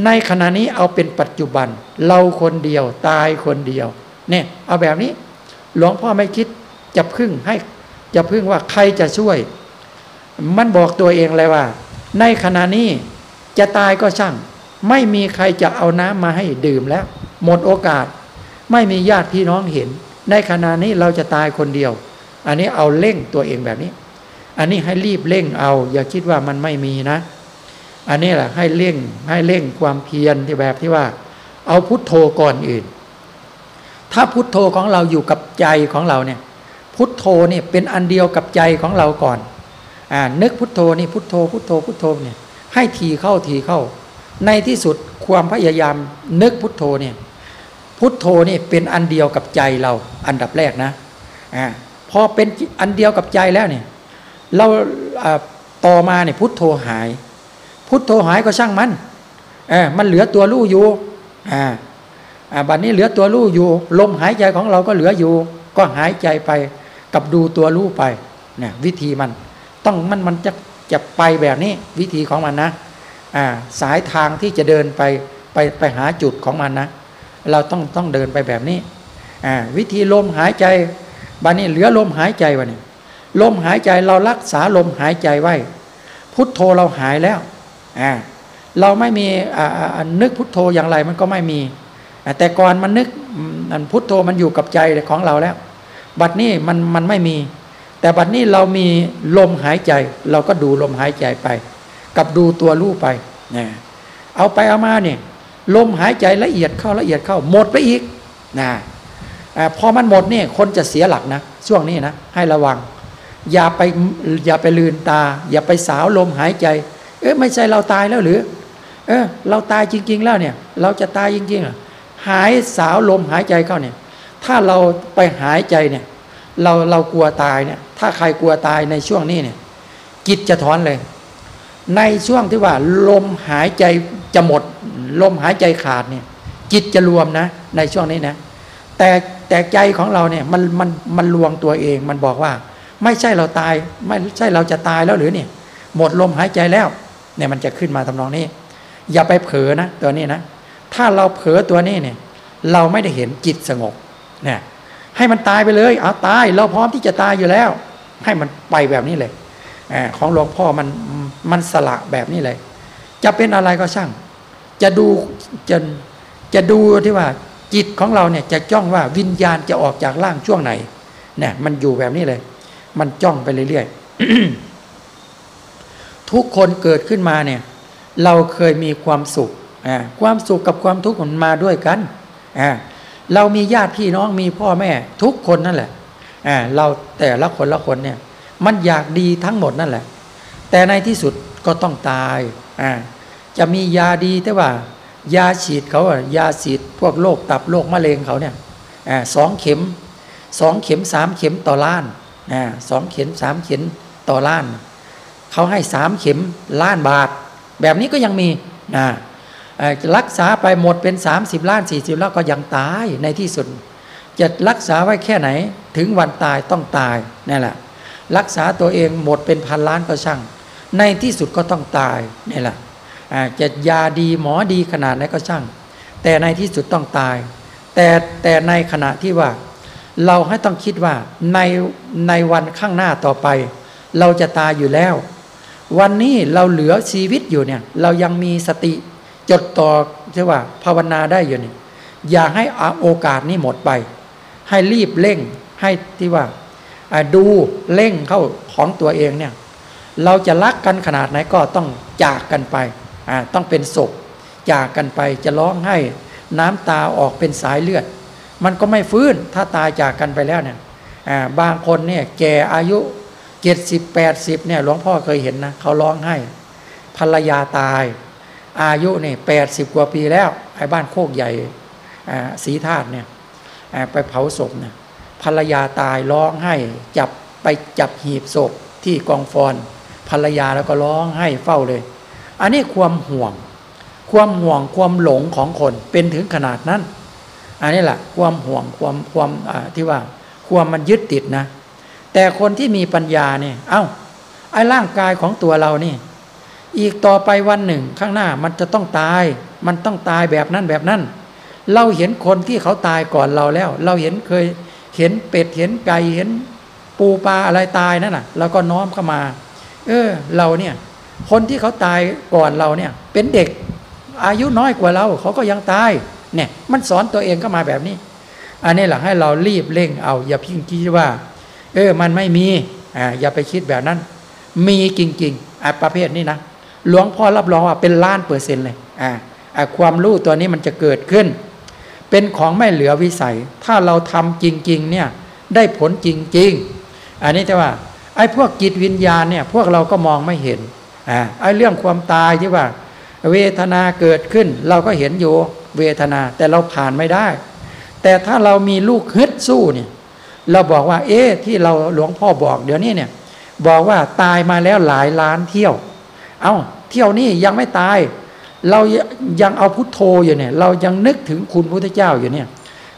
Speaker 2: ในขณะนี้เอาเป็นปัจจุบัน เราคนเดียวตายคนเดียว เนี่ยเอาแบบนี้ หลวงพ่อไม่คิดจะพึ่งให้ จะพึ่งว่าใครจะช่วย มันบอกตัวเองเลยว่า ในขณะนี้จะตายก็ช่าง ไม่มีใครจะเอาน้ำมาให้ดื่มแล้ว หมดโอกาส ไม่มีญาติพี่น้องเห็น ในขณะนี้เราจะตายคนเดียว อันนี้เอาเร่งตัวเองแบบนี้ อันนี้ให้รีบเร่งเอา อย่าคิดว่ามันไม่มีนะ อันนี้แหละให้เร่งให้เร่งความเพียรที่แบบที่ว่า เอาพุทโธก่อนอื่น ถ้าพุทโธของเราอยู่กับใจของเราเนี่ย พุทโธเนี่ยเป็นอันเดียวกับใจของเราก่อน นึกพุทโธนี่พุทโธพุทโธพุทโธเนี่ยให้ทีเข้าทีเข้า ในที่สุดความพยายามนึกพุทโธเนี่ยพุทโธนี่เป็นอันเดียวกับใจเราอันดับแรกนะอ่าพอเป็นอันเดียวกับใจแล้วเนี่ยเราต่อมาเนี่ยพุทโธหาย พุทโธหายก็ช่างมันเออมันเหลือตัวรู้อยู่อ่าอ่าบัดนี้เหลือตัวรู้อยู่ ลมหายใจของเราก็เหลืออยู่ ก็หายใจไปกับดูตัวรู้ไปเนี่ยวิธีมัน ต้องมันมันจะจะไปแบบนี้วิธีของมันนะอ่าสายทางที่จะเดินไปไปไปหาจุดของมันนะ เราต้องต้องเดินไปแบบนี้อ่าวิธีลมหายใจบัดนี้เหลือลมหายใจวะเนี่ยลมหายใจเรารักษาลมหายใจไว้ พุทโธเราหายแล้วอ่าเราไม่มีอ่านึกพุทโธอย่างไรมันก็ไม่มี แต่ก่อนมันนึกพุทโธมันอยู่กับใจของเราแล้ว บัดนี้มันมันไม่มี แต่บัดนี้เรามีลมหายใจ เราก็ดูลมหายใจไป กับดูตัวรู้ไปนะเอาไปเอามาเนี่ยลมหายใจละเอียดเข้าละเอียดเข้าหมดไปอีกนะพอมันหมดเนี่ยคนจะเสียหลักนะช่วงนี้นะให้ระวัง อย่าไปอย่าไปลืนตา อย่าไปสาวลมหายใจ เอ๊ะไม่ใช่เราตายแล้วหรือ เออเราตายจริง ๆ แล้วเนี่ย เราจะตายจริงๆหรอหายสาวลมหายใจเข้าเนี่ย ถ้าเราไปหายใจเนี่ย เราเรากลัวตายเนี่ย ถ้าใครกลัวตายในช่วงนี้เนี่ยจิตจะถอนเลย ในช่วงที่ว่า ลมหายใจจะหมด ลมหายใจขาดเนี่ยจิตจะรวมนะ ในช่วงนี้นะ แต่แต่ใจของเราเนี่ยมันมันมันลวงตัวเอง มันบอกว่า ไม่ใช่เราตาย ไม่ใช่เราจะตายแล้วหรือเนี่ย หมดลมหายใจแล้วเนี่ยมันจะขึ้นมาทำนองนี้ อย่าไปเผลอนะตัวนี้นะ ถ้าเราเผลอตัวนี้เนี่ย เราไม่ได้เห็นจิตสงบเนี่ยให้มันตายไปเลย เอาตาย เราพร้อมที่จะตายอยู่แล้ว ให้มันไปแบบนี้เลยอของหลวงพ่อมันมันสละแบบนี้เลย จะเป็นอะไรก็ช่าง จะดูจะจะดูที่ว่าจิตของเราเนี่ยจะจ้องว่าวิญญาณจะออกจากร่างช่วงไหนเนี่ยมันอยู่แบบนี้เลย มันจ้องไปเรื่อยๆทุกคนเกิดขึ้นมาเนี่ย เราเคยมีความสุขความสุขกับความทุกข์มันมาด้วยกันเรามีญาติพี่น้องมีพ่อแม่ ทุกคนนั่นแหละ เราแต่ละคนละคนเนี่ยมันอยากดีทั้งหมดนั่นแหละ แต่ในที่สุดก็ต้องตายจะมียาดีแต่ว่า ยาฉีดเขาอะยาฉีดพวกโรคตับโรคมะเร็งเขาเนี่ยอสองเข็มสองเข็มสามเข็มต่อล้านอสองเข็มสามเข็มต่อล้าน เขาให้สามเข็มล้านบาท แบบนี้ก็ยังมีรักษาไปหมดเป็น 30 ล้าน 40 ล้านก็ยังตายในที่สุด จะรักษาไว้แค่ไหน ถึงวันตายต้องตายนั่แหละ รักษาตัวเองหมดเป็นพันล้านก็ช่าง ในที่สุดก็ต้องตายนี่แหละจะยาดีหมอดีขนาดไหนก็ช่าง แต่ในที่สุดต้องตาย แต่แต่ในขณะที่ว่า เราให้ต้องคิดว่าในในวันข้างหน้าต่อไป เราจะตายอยู่แล้ว วันนี้เราเหลือชีวิตอยู่เนี่ย เรายังมีสติจดต่อใช่ว่าภาวนาได้อยู่นี่อย่าให้อาโอกาสนี้หมดไป ให้รีบเร่งให้ที่ว่าดูเร่งเข้าของตัวเองเนี่ยเราจะรักกันขนาดไหนก็ต้องจากกันไปต้องเป็นศพจากกันไปจะร้องให้น้ำตาออกเป็นสายเลือด มันก็ไม่ฟื้นถ้าตายจากกันไปแล้วเนี่ยบางคนเนี่ยแก่อายุเจ็ดสิบแปดสิบเนี่ยหลวงพ่อเคยเห็นนะเขาร้องไห้ภรรยาตาย อายุเนี่ยแปดสิบกว่าปีแล้วไอ้บ้านโคกใหญ่สีธาตุเนี่ย ไปเผาศพนี่ยภรรยาตายร้องไห้จับไปจับหีบศพที่กองฟอน ภรรยาแล้วก็ร้องไห้เฝ้าเลย อันนี้ความห่วง ความห่วงความหลงของคนเป็นถึงขนาดนั้น อันนี้แหละความห่วงความความที่ว่าความมันยึดติดนะ แต่คนที่มีปัญญาเนี่ยเอ้าไอ้ร่างกายของตัวเรานี่ อีกต่อไปวันหนึ่งข้างหน้ามันจะต้องตาย มันต้องตายแบบนั้นแบบนั้น เราเห็นคนที่เขาตายก่อนเราแล้ว เราเห็นเคยเห็นเป็ดเห็นไก่เห็นปูปลาอะไรตายนั่นน่ะเราก็น้อมเข้ามา เออ เราเนี่ย คนที่เขาตายก่อนเราเนี่ย เป็นเด็กอายุน้อยกว่าเราเขาก็ยังตาย เนี่ย มันสอนตัวเองก็มาแบบนี้ อันนี้แหละให้เรารีบเร่งเอา อย่าพิงคิดว่า เออ มันไม่มีอ่าอย่าไปคิดแบบนั้น มีจริงๆอะประเภทนี้นะหลวงพ่อรับรองว่าเป็นล้านเปอร์เซ็นต์เลยอ่าความรู้ตัวนี้มันจะเกิดขึ้น เป็นของไม่เหลือวิสัย ถ้าเราทำจริงๆเนี่ยได้ผลจริง ๆ อันนี้แต่ว่าไอ้พวกจิตวิญญาณเนี่ยพวกเราก็มองไม่เห็นอ่าไอ้เรื่องความตายที่ว่า เวทนาเกิดขึ้น เราก็เห็นอยู่เวทนาแต่เราผ่านไม่ได้ แต่ถ้าเรามีลูกฮึดสู้เนี่ยเราบอกว่า เอ๊ะที่เราหลวงพ่อบอกเดี๋ยวนี้เนี่ยบอกว่าตายมาแล้วหลายล้านเที่ยว เอา้าเที่ยวนี้ยังไม่ตาย เรายังเอาพุทโธอยู่เนี่ย เรายังนึกถึงคุณพุทธเจ้าอยู่เนี่ย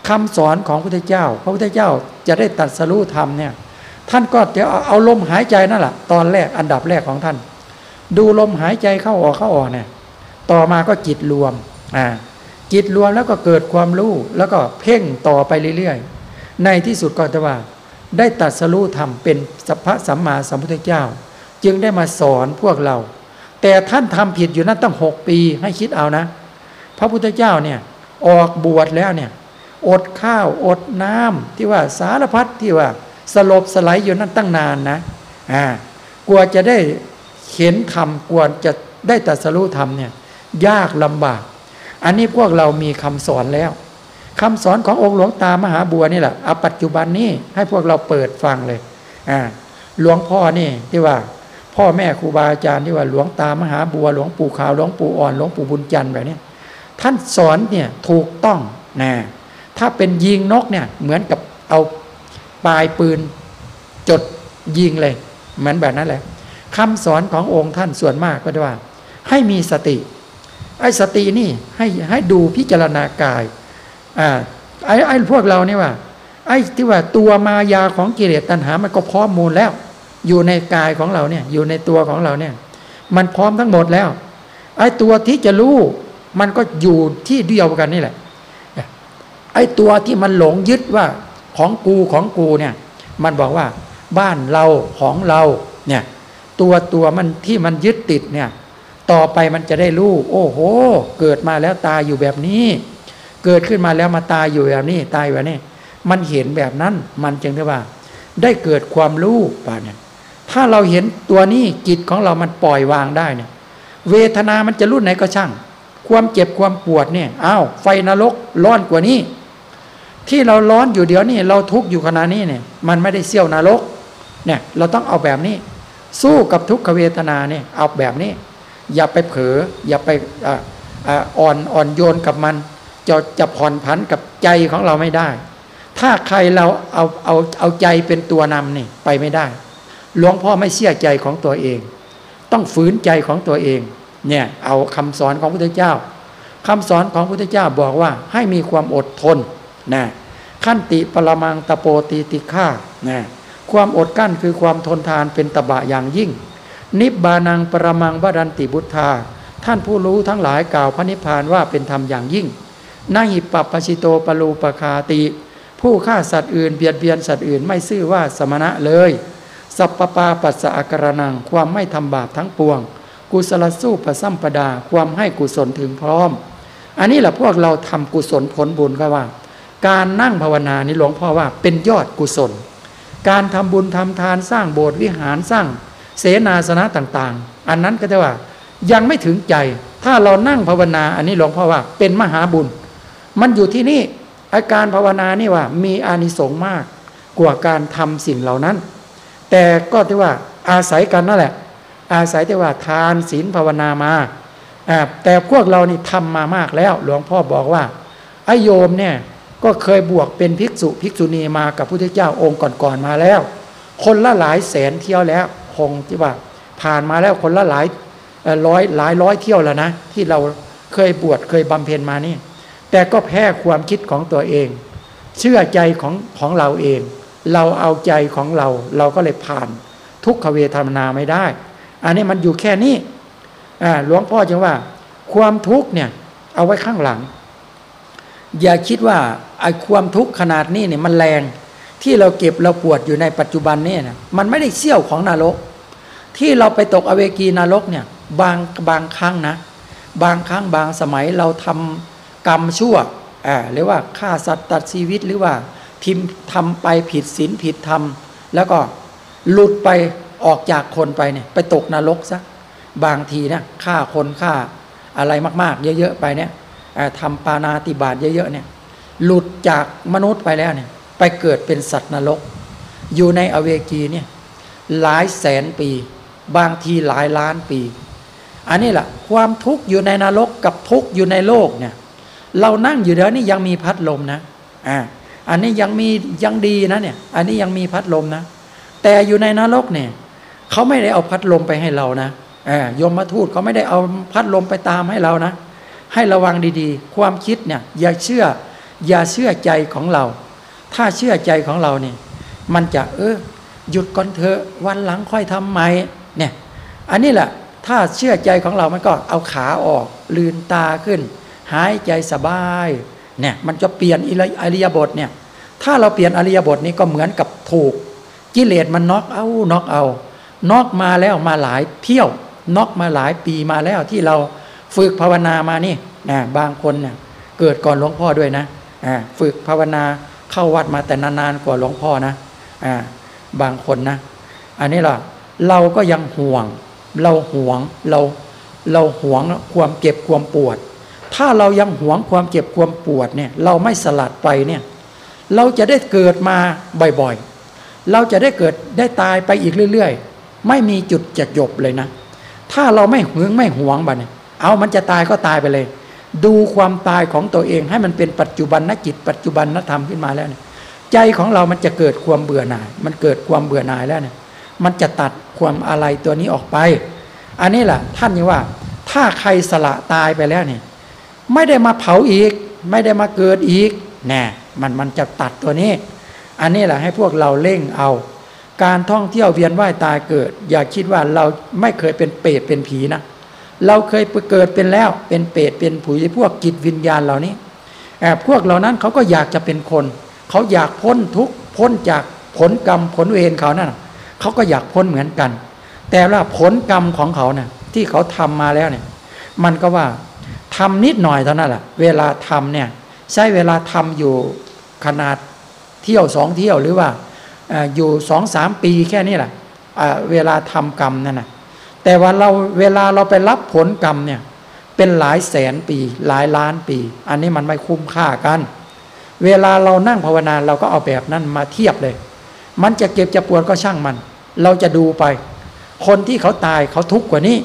Speaker 2: คำสอนของพุทธเจ้า พระพุทธเจ้าจะได้ตัดสรู้ธรรมเนี่ย ท่านก็จะเอาเอาลมหายใจนั่นแหละตอนแรกอันดับแรกของท่าน ดูลมหายใจเข้าออกเข้าออกเนี่ย ต่อมาก็จิตรวมอ่าจิตรวมแล้วก็เกิดความรู้แล้วก็เพ่งต่อไปเรื่อยๆ ในที่สุดก็จะว่า ได้ตัดสรู้ธรรมเป็นสัพพะสัมมาสัมพุทธเจ้า จึงได้มาสอนพวกเรา แต่ท่านทำผิดอยู่นั้นตั้งหกปีให้คิดเอานะ พระพุทธเจ้าเนี่ยออกบวชแล้วเนี่ยอดข้าวอดน้ำที่ว่าสารพัดที่ว่าสลบสลายอยู่นั้นตั้งนานนะอ่ากลัวจะได้เห็นธรรมกลัวจะได้ตัดสรู้ธรรมเนี่ยยากลำบาก อันนี้พวกเรามีคำสอนแล้วคำสอนขององค์หลวงตามหาบัวนี่แหละเอาปัจจุบันนี้ให้พวกเราเปิดฟังเลยอ่าหลวงพ่อนี่ที่ว่า พ่อแม่ครูบาอาจารย์ที่ว่าหลวงตามหาบัวหลวงปู่ขาวหลวงปู่อ่อนหลวงปู่บุญจันทร์แบบนี้ท่านสอนเนี่ยถูกต้องนะถ้าเป็นยิงนกเนี่ยเหมือนกับเอาปลายปืนจดยิงเลย เหมือนแบบนั้นแหละคำสอนขององค์ท่านส่วนมากก็ได้ว่า ให้มีสติไอ้สตินี่ให้ให้ดูพิจารณากายอ่าไอ้ไอ้พวกเราเนี่ยว่าไอ้ที่ว่าตัวมายาของกิเลสตัณหามันก็พร้อมมูลแล้ว อยู่ในกายของเราเนี่ย อยู่ในตัวของเราเนี่ย มันพร้อมทั้งหมดแล้วไอ้ตัวที่จะรู้มันก็อยู่ที่เดียวกันนี่แหละไอ้ตัวที่มันหลงยึดว่าของกูของกูเนี่ย มันบอกว่า บ้านเราของเราเนี่ย ตัวตัวมันที่มันยึดติดเนี่ย ต่อไปมันจะได้รู้โอ้โห เกิดมาแล้วตายอยู่แบบนี้ เกิดขึ้นมาแล้วมาตายอยู่แบบนี้ ตายแบบนี้มันเห็นแบบนั้นมันจึงได้ว่า ได้เกิดความรู้ป่ะเนี่ย ถ้าเราเห็นตัวนี้จิตของเรามันปล่อยวางได้เนี่ย เวทนามันจะรุ่นไหนก็ช่าง ความเจ็บความปวดเนี่ยอ้าวไฟนรกร้อนกว่านี้ ที่เราร้อนอยู่เดี๋ยวนี้เราทุกข์อยู่ขณะนี้เนี่ย มันไม่ได้เสี้ยวนรกเนี่ย เราต้องเอาแบบนี้ สู้กับทุกขเวทนาเนี่ย เอาแบบนี้ อย่าไปเผลออย่าไปอ่อ่อนอ่อนโยนกับมันจะจะผ่อนผันกับใจของเราไม่ได้ ถ้าใครเราเอาเอาเอาใจเป็นตัวนำนี่ไปไม่ได้ หลวงพ่อไม่เชื่อใจของตัวเอง ต้องฝืนใจของตัวเอง เนี่ยเอาคำสอนของพระพุทธเจ้าคำสอนของพระพุทธเจ้าบอกว่าให้มีความอดทนนะขั้นติปรมังตะโปตีติฆานะความอดกั้นคือความทนทานเป็นตบะอย่างยิ่ง นิบบานังปรมังวดันติบุตธาท่านผู้รู้ทั้งหลายกล่าวพระนิพพานว่าเป็นธรรมอย่างยิ่งนาหิปปปชิโตปรูปคาติ ผู้ฆ่าสัตว์อื่นเบียดเบียนสัตว์อื่นไม่ซื่อว่าสมณะเลย สัพปปาปัสสะอาการนังความไม่ทำบาปทั้งปวง กุศลสู้ประสัมปดาความให้กุศลถึงพร้อม อันนี้แหละพวกเราทำกุศลผลบุญก็ว่า การนั่งภาวนานี่หลวงพ่อว่าเป็นยอดกุศล การทำบุญทำทานสร้างโบสถ์วิหารสร้าง เสนาสนะต่างๆ อันนั้นก็จะว่ายังไม่ถึงใจ ถ้าเรานั่งภาวนาอันนี้หลวงพ่อว่าเป็นมหาบุญ มันอยู่ที่นี่อาการภาวนานี่ว่ามีอานิสงส์มากกว่าการทำสิ่งเหล่านั้น แต่ก็ที่ว่าอาศัยกันนั่นแหละ อาศัยที่ว่าทานศีลภาวนามาแต่พวกเรานี่ทำมามากแล้ว หลวงพ่อบอกว่าไอโยมเนี่ยก็เคยบวกเป็นภิกษุภิกษุณีมากับพุทธเจ้าองค์ก่อนๆมาแล้ว คนละหลายแสนเที่ยวแล้วคงที่ว่า ผ่านมาแล้วคนละหลายร้อยหลายร้อยเที่ยวแล้วนะ ที่เราเคยบวชเคยบำเพ็ญมานี่ แต่ก็แพ้ความคิดของตัวเอง เชื่อใจของของเราเอง เราเอาใจของเรา เราก็เลยผ่าน ทุกขเวทนาไม่ได้ อันนี้มันอยู่แค่นี้หลวงพ่อจึงว่า ความทุกข์เนี่ย เอาไว้ข้างหลัง อย่าคิดว่าไอ้ความทุกข์ขนาดนี้เนี่ยมันแรง ที่เราเก็บเราปวดอยู่ในปัจจุบันเนี่ยนะมันไม่ได้เสี้ยวของนรก ที่เราไปตกอเวกีนรกเนี่ย บางบางครั้งนะ บางครั้งบางสมัยเราทำกรรมชั่วอ่าหรือว่าฆ่าสัตว์ตัดชีวิตหรือว่า ทิมทำไปผิดศีลผิดธรรม แล้วก็หลุดไปออกจากคนไปเนี่ยไปตกนรกซะบางทีนะฆ่าคนฆ่าอะไรมาก ๆ เยอะ ๆ ไปเนี่ยอ่าทำปานาติบาตเยอะ ๆ เนี่ย หลุดจากมนุษย์ไปแล้วเนี่ย ไปเกิดเป็นสัตว์นรก อยู่ในอเวกีเนี่ยหลายแสนปี บางทีหลายล้านปี อันนี้แหละความทุกข์อยู่ในนรกกับทุกข์อยู่ในโลกเนี่ย เรานั่งอยู่เดี๋ยวนี้ยังมีพัดลมนะอ่า อันนี้ยังมียังดีนะเนี่ย อันนี้ยังมีพัดลมนะ แต่อยู่ในนรกเนี่ยเขาไม่ได้เอาพัดลมไปให้เรานะอยมมาทูตเขาไม่ได้เอาพัดลมไปตามให้เรานะ ให้ระวังดีๆ ความคิดเนี่ยอย่าเชื่อ อย่าเชื่อใจของเรา ถ้าเชื่อใจของเราเนี่ยมันจะเออหยุดก่อนเถอะวันหลังค่อยทำใหม่เนี่ย อันนี้แหละถ้าเชื่อใจของเรามันก็เอาขาออก ลืนตาขึ้น หายใจสบาย เนี่ยมันจะเปลี่ยนอริยบทเนี่ยถ้าเราเปลี่ยนอริยบทนี้ก็เหมือนกับถูก กิเลสมันน็อกเอาน็อกเอาน็อกมาแล้วมาหลายเที่ยวน็อกมาหลายปีมาแล้วที่เราฝึกภาวนามานี่นะบางคนเนี่ยเกิดก่อนหลวงพ่อด้วยนะฝึกภาวนาเข้าวัดมาแต่นานๆกว่าหลวงพ่อนะบางคนนะ อันนี้ล่ะเราก็ยังห่วง เราห่วงเราเราห่วงความเก็บความปวด ถ้าเรายังหวงความเจ็บความปวดเนี่ยเราไม่สลัดไปเนี่ยเราจะได้เกิดมาบ่อยๆ เราจะได้เกิดได้ตายไปอีกเรื่อยๆ ไม่มีจุดจะจบเลยนะ ถ้าเราไม่หึงไม่หวงบัดเนี่ยเอามันจะตายก็ตายไปเลย ดูความตายของตัวเองให้มันเป็นปัจจุบันนจิต ปัจจุบันนธรรมขึ้นมาแล้วเนี่ยใจของเรามันจะเกิดความเบื่อหน่าย มันเกิดความเบื่อหน่ายแล้วเนี่ยมันจะตัดความอะไรตัวนี้ออกไป อันนี้แหละท่านนี่ว่า ถ้าใครสละตายไปแล้วเนี่ย ไม่ได้มาเผาอีก ไม่ได้มาเกิดอีกแน่มันมันจะตัดตัวนี้ อันนี้แหละให้พวกเราเร่งเอา การท่องเที่ยวเวียนว่ายตายเกิด อย่าคิดว่าเราไม่เคยเป็นเปรตเป็นผีนะเราเคยเกิดเป็นแล้วเป็นเปรตเป็นผุยพวกจิตวิญญาณเหล่านี้แอบพวกเหล่านั้นเขาก็อยากจะเป็นคน เขาอยากพ้นทุกข์พ้นจากผลกรรมผลเวรเขานั่นเขาก็อยากพ้นเหมือนกัน แต่ว่าผลกรรมของเขาเนี่ยที่เขาทำมาแล้วเนี่ย มันก็ว่า ทำนิดหน่อยเท่านั้นแหละเวลาทำเนี่ยใช้เวลาทำอยู่ขนาดเที่ยวสองเที่ยวหรือว่าอยู่สองสามปีแค่นี้แหละเวลาทำกรรมนั่นนะแต่ว่าเราเวลาเราไปรับผลกรรมเนี่ยเป็นหลายแสนปี หลายล้านปี อันนี้มันไม่คุ้มค่ากัน เวลาเรานั่งภาวนาเราก็เอาแบบนั้นมาเทียบเลย มันจะเก็บจะปวดก็ช่างมัน เราจะดูไป คนที่เขาตายเขาทุกข์กว่านี้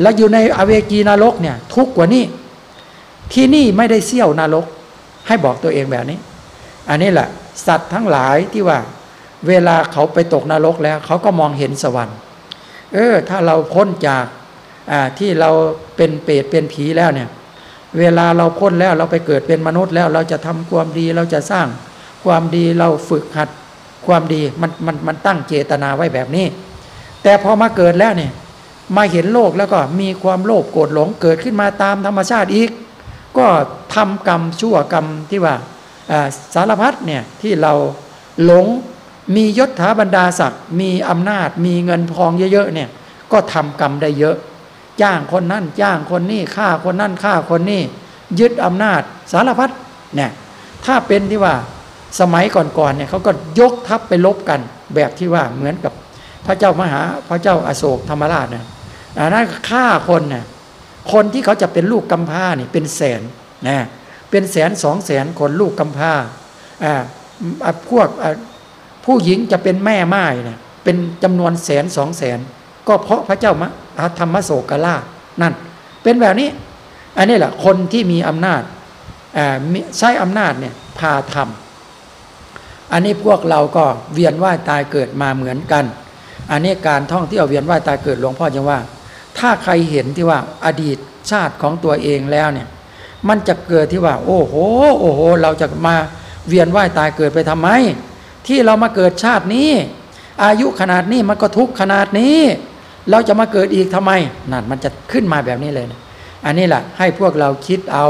Speaker 2: แล้วอยู่ในอเวกีนรกเนี่ย ทุกข์กว่านี้ ที่นี่ไม่ได้เสี้ยวนรก ให้บอกตัวเองแบบนี้ อันนี้แหละ สัตว์ทั้งหลายที่ว่า เวลาเขาไปตกนรกแล้ว เขาก็มองเห็นสวรรค์ เออ ถ้าเราพ้นจากที่เราเป็นเปรตเป็นผีแล้วเนี่ย เวลาเราพ้นแล้วเราไปเกิดเป็นมนุษย์แล้ว เราจะทำความดีเราจะสร้างความดีเราฝึกหัดความดีมันมันมันตั้งเจตนาไว้แบบนี้ แต่พอมาเกิดแล้วเนี่ย มาเห็นโลกแล้วก็มีความโลภโกรธหลงเกิดขึ้นมาตามธรรมชาติอีก ก็ทำกรรมชั่วกรรมที่ว่าสารพัดเนี่ยที่เราหลงมียศถาบรรดาศักดิ์มีอำนาจ มีเงินทองเยอะๆเนี่ยก็ทำกรรมได้เยอะ จ้างคนนั่นจ้างคนนี้ฆ่าคนนั่นฆ่าคนนี้ยึดอำนาจสารพัดเนี่ยถ้าเป็นที่ว่าสมัยก่อนๆเนี่ยเขาก็ยกทัพไปลบกันแบบที่ว่าเหมือนกับพระเจ้ามหาพระเจ้าอาโศกธรรมราชเนี่ย อันนั้นฆ่าคนเนี่ยคนที่เขาจะเป็นลูกกำพร้านี่เป็นแสนนะเป็นแสนสองแสนคนลูกกำพร้าอ่าพวกผู้หญิงจะเป็นแม่ไม้เนี่ยเป็นจำนวนแสนสองแสน ก็เพราะพระเจ้ามะธรรมโศกราชนั่น เป็นแบบนี้ อันนี้แหละคนที่มีอำนาจใช้อำนาจเนี่ยพาทำอันนี้พวกเราก็เวียนว่ายตายเกิดมาเหมือนกัน อันนี้การท่องเที่ยวเวียนว่ายตายเกิดหลวงพ่อจะว่า ถ้าใครเห็นที่ว่าอดีตชาติของตัวเองแล้วเนี่ย มันจะเกิดที่ว่า โอ้โห โอ้โห เราจะมาเวียนว่ายตายเกิดไปทำไม ที่เรามาเกิดชาตินี้ อายุขนาดนี้มันก็ทุกขนาดนี้ เราจะมาเกิดอีกทำไมนั่นมันจะขึ้นมาแบบนี้เลยนะอันนี้แหละให้พวกเราคิดเอา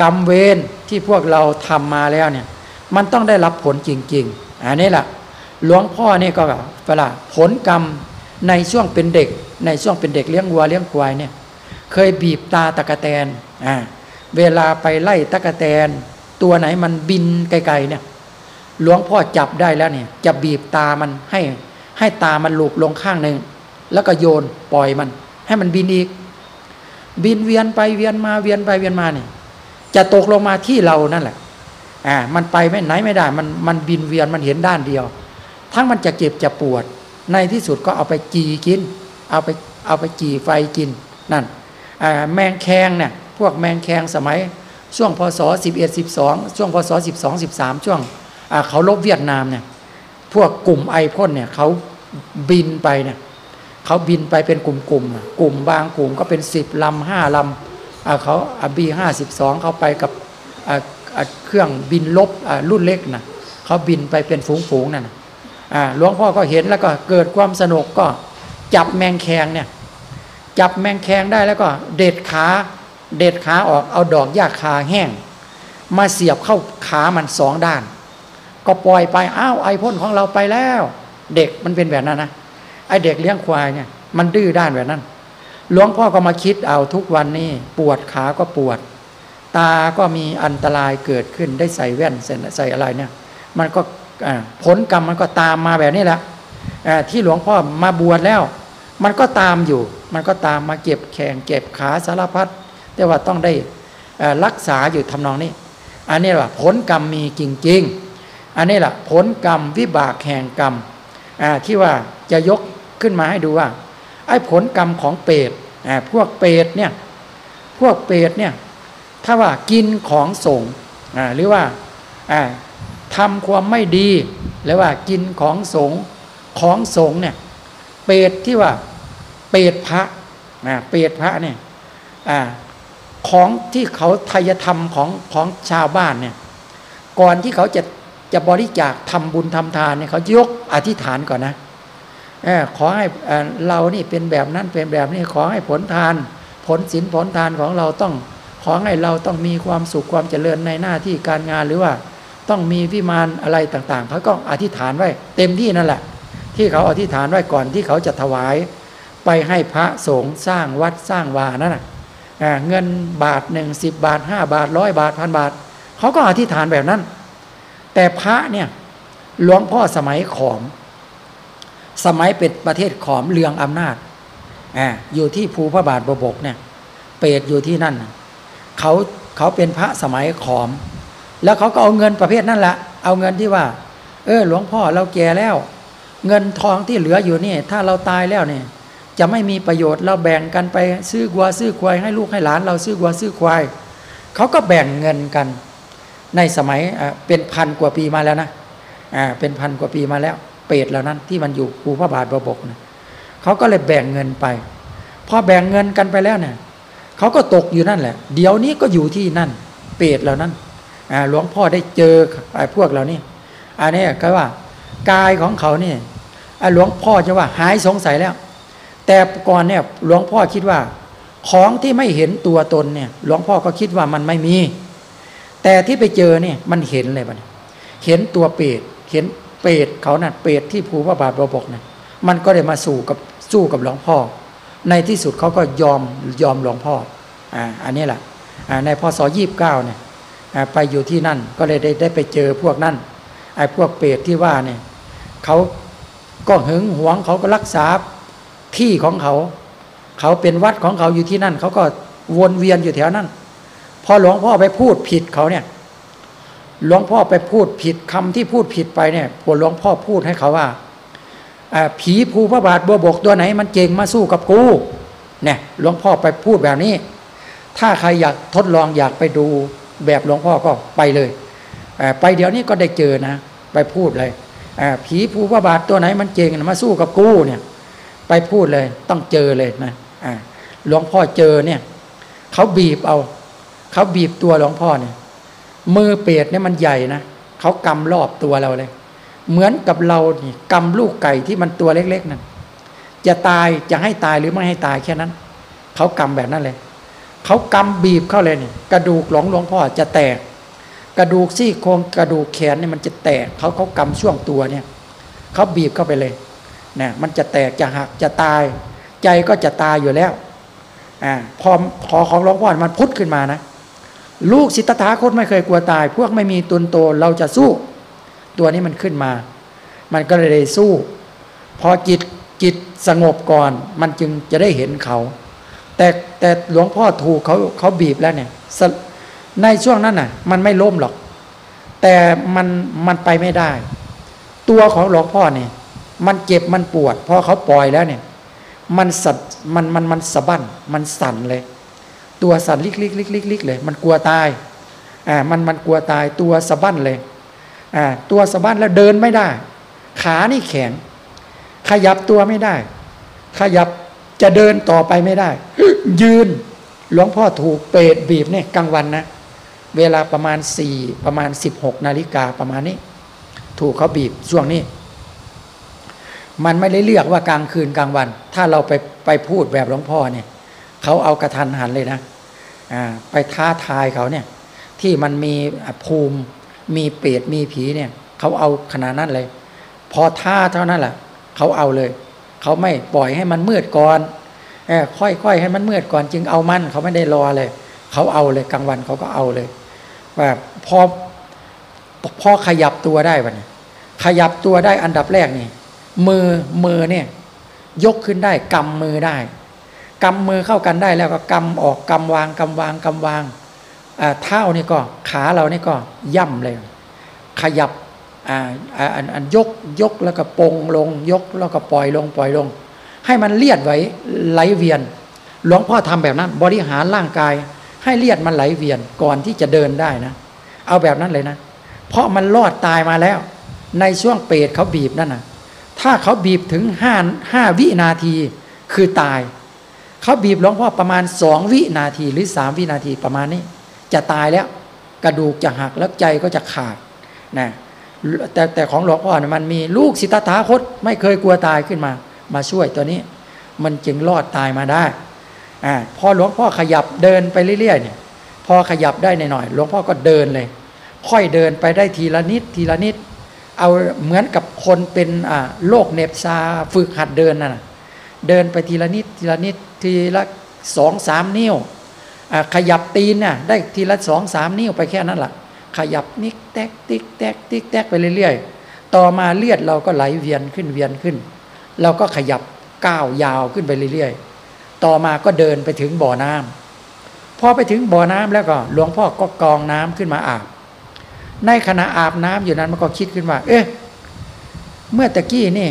Speaker 2: กรรมเวรที่พวกเราทำมาแล้วเนี่ย มันต้องได้รับผลจริง ๆ อันนี้แหละหลวงพ่อนี่ก็เวลาผลกรรม ในช่วงเป็นเด็ก ในช่วงเป็นเด็กเลี้ยงวัวเลี้ยงควายเนี่ยเคยบีบตาตะกะแตนอ่าเวลาไปไล่ตะกะแตน ตัวไหนมันบินไกลๆเนี่ยหลวงพ่อจับได้แล้วเนี่ยจะบีบตามันให้ให้ตามันหลบลงข้างหนึ่งแล้วก็โยนปล่อยมัน ให้มันบินอีก บินเวียนไปเวียนมาเวียนไปเวียนมาเนี่ยจะตกลงมาที่เรานั่นแหละอ่ามันไปไม่ไหนไม่ได้ มันมันบินเวียนมันเห็นด้านเดียว ทั้งมันจะเจ็บจะปวด ในที่สุดก็เอาไปจีกิน เอาไปเอาไปจีไฟกินนั่นแมงแคงเนี่ยพวกแมงแคงสมัยช่วงพศ11 12 ช่วงพศ12 13 ช่วงเขาลบเวียดนามเนี่ยพวกกลุ่มไอพ่นเนี่ยเขาบินไปเนี่ยเขาบินไปเป็นกลุ่มๆกลุ่มบางกลุ่มก็เป็นสิบลำห้าลำเขาบีห้าสิบสองเขาไปกับเครื่องบินลบรุ่นเล็กนะเขาบินไปเป็นฝูงๆนั่นนะ หลวงพ่อก็เห็นแล้วก็เกิดความสนุกก็จับแมงแคงเนี่ยจับแมงแคงได้แล้วก็เด็ดขาเด็ดขาออกเอาดอกหญ้าคาแห้ง มาเสียบเข้าขามันสองด้าน ก็ปล่อยไปอ้าวไอพ่นของเราไปแล้ว เด็กมันเป็นแบบนั้นนะไอเด็กเลี้ยงควายเนี่ยมันดื้อด้านแบบนั้น หลวงพ่อก็มาคิดเอาทุกวันนี้ปวดขาก็ปวด ตาก็มีอันตรายเกิดขึ้นได้ใส่แว่นใส่ใส่อะไรเนี่ย มันก็ ผลกรรมมันก็ตามมาแบบนี้แหละที่หลวงพ่อมาบวชแล้ว มันก็ตามอยู่ มันก็ตามมาเก็บแขงเก็บขาสารพัดแต่ว่าต้องได้รักษาอยู่ทำนองนี้ อันนี้แหละผลกรรมมีจริง ๆ อันนี้แหละผลกรรมวิบากแห่งกรรมที่ว่าจะยกขึ้นมาให้ดูว่าไอ้ผลกรรมของเปรตพวกเปรตเนี่ยพวกเปรตเนี่ยถ้าว่ากินของสงหรือว่า ทำความไม่ดีหรือว่ากินของสงฆ์ของสงฆ์เนี่ยเปรตที่ว่าเปรตพระอ่าเปรตพระเนี่ยอ่าของที่เขาทายธรรมของของชาวบ้านเนี่ยก่อนที่เขาจะจะบริจาคทำบุญทำทานเนี่ยเขายกอธิษฐานก่อนนะอขอให้เอ่อเรานี่เป็นแบบนั้นเป็นแบบนี้ขอให้ผลทาน ผลศีลผลทานของเราต้อง ขอให้เราต้องมีความสุขความเจริญในหน้าที่การงานหรือว่า ต้องมีวิมานอะไรต่างๆ เขาก็อธิษฐานไว้ เต็มที่นั่นแหละ ที่เขาอธิษฐานไว้ก่อนที่เขาจะถวาย ไปให้พระสงฆ์สร้างวัดสร้างวานั่นนะเงินบาทหนึ่งสิบบาทห้าบาทร้อยบาทพันบาท เขาก็อธิษฐานแบบนั้น แต่พระเนี่ยหลวงพ่อสมัยขอม สมัยเป็นประเทศขอมเรืองอำนาจออยู่ที่ภูพระบาทบกเนี่ยเปรตอยู่ที่นั่น เขาเขาเป็นพระสมัยขอม แล้วเขาก็เอาเงินประเภทนั่นแหละเอาเงินที่ว่า เออ หลวงพ่อเราแก่แล้ว เงินทองที่เหลืออยู่นี่ ถ้าเราตายแล้วเนี่ย จะไม่มีประโยชน์เราแบ่งกันไปซื้อวัวซื้อควายให้ลูกให้หลานเราซื้อวัวซื้อควายเขาก็แบ่งเงินกัน ในสมัยเป็นพันกว่าปีมาแล้วนะอ่าเป็นพันกว่าปีมาแล้ว เปรตเหล่านั้นที่มันอยู่ภูพระบาทบกนะเขาก็เลยแบ่งเงินไปพอแบ่งเงินกันไปแล้วเนี่ยเขาก็ตกอยู่นั่นแหละ เดี๋ยวนี้ก็อยู่ที่นั่น เปรตเหล่านั้น หลวงพ่อได้เจอพวกเหล่านี้อันนี้ก็ว่ากายของเขาเนี่ยหลวงพ่อจะว่าหายสงสัยแล้ว แต่ก่อนเนี่ยหลวงพ่อคิดว่า ของที่ไม่เห็นตัวตนเนี่ยหลวงพ่อก็คิดว่ามันไม่มี แต่ที่ไปเจอเนี่ยมันเห็นเลยบัดนี้เห็นตัวเปรตเห็นเปรตเขาน่ะเปรตที่ภูพระบาทบกเนี่ยมันก็เลยมาสู่กับสู้กับหลวงพ่อ ในที่สุดเขาก็ยอมยอมหลวงพ่ออ่าอันนี้แหละอ่าในพศยี่บเก้าเนี่ย ไปอยู่ที่นั่นก็เลยได้ได้ไปเจอพวกนั่นไอ้พวกเปรตที่ว่าเนี่ยเขาก็หึงหวงเขาก็รักษาที่ของเขา เขาเป็นวัดของเขาอยู่ที่นั่น เขาก็วนเวียนอยู่แถวนั้น พอหลวงพ่อไปพูดผิดเขาเนี่ยหลวงพ่อไปพูดผิดคำที่พูดผิดไปเนี่ยพอหลวงพ่อพูดให้เขาว่าอ่าผีภูพระบาทบัวบกตัวไหน มันเก่งมาสู้กับกูเนี่ยหลวงพ่อไปพูดแบบนี้ ถ้าใครอยากทดลองอยากไปดู แบบหลวงพ่อก็ไปเลยไปเดี๋ยวนี้ก็ได้เจอนะ ไปพูดเลยผีภูพระบาทตัวไหนมันเก่งมาสู้กับกูเนี่ยไปพูดเลยต้องเจอเลยนะหลวงพ่อเจอเนี่ยเขาบีบเอาเขาบีบตัวหลวงพ่อเนี่ยมือเปรตเนี่ยมันใหญ่นะเขากำรอบตัวเราเลย เหมือนกับเรานี่กำลูกไก่ที่มันตัวเล็กๆนั่นจะตายจะให้ตายหรือไม่ให้ตายแค่นั้นเขากำแบบนั้นเลย เขากำบีบเข้าเลยเนี่ยกระดูกหลงหลวงพ่อจะแตก กระดูกซี่โครงกระดูกแขนเนี่ยมันจะแตกเขาเขากำช่วงตัวเนี่ยเขาบีบเข้าไปเลยนะมันจะแตกจะหักจะตาย ใจก็จะตายอยู่แล้วอ่าพอขอของหลวงพ่อมันพุทธขึ้นมานะลูกสิทธาคตไม่เคยกลัวตาย พวกไม่มีตุนโตเราจะสู้ ตัวนี้มันขึ้นมา มันก็เลยสู้ พอจิตจิตสงบก่อน มันจึงจะได้เห็นเขา แต่แต่หลวงพ่อถูกเขาเขาบีบแล้วเนี่ย ในช่วงนั้นน่ะ มันไม่ล้มหรอก แต่มันมันไปไม่ได้ ตัวของหลวงพ่อเนี่ย มันเจ็บมันปวดพอเขาปล่อยแล้วเนี่ย มันสัดมันมันมันสะบั้นมันสั่นเลย ตัวสั่นลิกลิกลิกลิกลิกเลย มันกลัวตายอ่ามันมันกลัวตายตัวสะบั้นเลยอ่าตัวสะบั้นแล้วเดินไม่ได้ ขานี่แข็งขยับตัวไม่ได้ ขยับ จะเดินต่อไปไม่ได้ ยืนหลวงพ่อถูกเปรตบีบเนี่ยกลางวันนะเวลาประมาณสี่ประมาณสิบหกนาฬิกาประมาณนี้ ถูกเขาบีบช่วงนี้ มันไม่ได้เลือกว่ากลางคืนกลางวัน ถ้าเราไปไปพูดแบบหลวงพ่อเนี่ยเขาเอากระทันหันเลยนะไปท้าทายเขาเนี่ย ที่มันมีภูมิมีเปรตมีผีเนี่ยเขาเอาขนาดนั้นเลย พอท่าเท่านั้นแหละเขาเอาเลย เขาไม่ปล่อยให้มันมืดก่อนเอค่อยๆให้มันมืดก่อนจึงเอามันเขาไม่ได้รอเลย เขาเอาเลยกลางวันเขาก็เอาเลยว่าพอพอขยับตัวได้ปะเนี่ยขยับตัวได้อันดับแรกนี่มือมือเนี่ย ยกขึ้นได้กำมือได้กำมือเข้ากันได้แล้วก็กำออกกำวางกำวางกำวางเท้านี่ก็ขาเรานี่ก็ย่ำเลย ขยับ อันอันยกยกแล้วก็ปงลง ยกแล้วก็ปล่อยลงปล่อยลง ให้มันเลียดไว้ไหลเวียน หลวงพ่อทำแบบนั้น บริหารร่างกาย ให้เลียดมันไหลเวียนก่อนที่จะเดินได้นะ เอาแบบนั้นเลยนะ เพราะมันรอดตายมาแล้ว ในช่วงเปรตเขาบีบนั่นนะถ้าเขาบีบถึงห้าห้าวินาทีคือตาย เขาบีบหลวงพ่อประมาณสองวินาทีหรือสามวินาทีประมาณนี้ จะตายแล้ว กระดูกจะหักแล้วใจก็จะขาดนะ แต่แต่ของหลวงพ่อเนี่ยมันมีลูกสิทธาคต ไม่เคยกลัวตายขึ้นมา มาช่วยตัวนี้ มันจึงรอดตายมาได้อ่าพอหลวงพ่อขยับเดินไปเรื่อยๆเนี่ย พอขยับได้หน่อยๆหลวงพ่อก็เดินเลย ค่อยเดินไปได้ทีละนิดทีละนิด เอาเหมือนกับคนเป็นอ่าโรคเนบซาฝึกหัดเดินน่ะเดินไปทีละนิดทีละนิดทีละสองสามนิ้วขยับตีนน่ะได้ทีละสองสามนิ้วไปแค่นั้นแหละ ขยับนิกแตกติ๊กแตกติ๊กแตกไปเรื่อยๆ ต่อมาเลือดเราก็ไหลเวียนขึ้นเวียนขึ้น เราก็ขยับก้าวยาวขึ้นไปเรื่อยๆ ต่อมาก็เดินไปถึงบ่อน้ำพอไปถึงบ่อน้ำแล้วก็หลวงพ่อก็กองน้ำขึ้นมาอาบ ในขณะอาบน้ำอยู่นั้นมันก็คิดขึ้นว่า เอ๊ะ เมื่อตะกี้นี่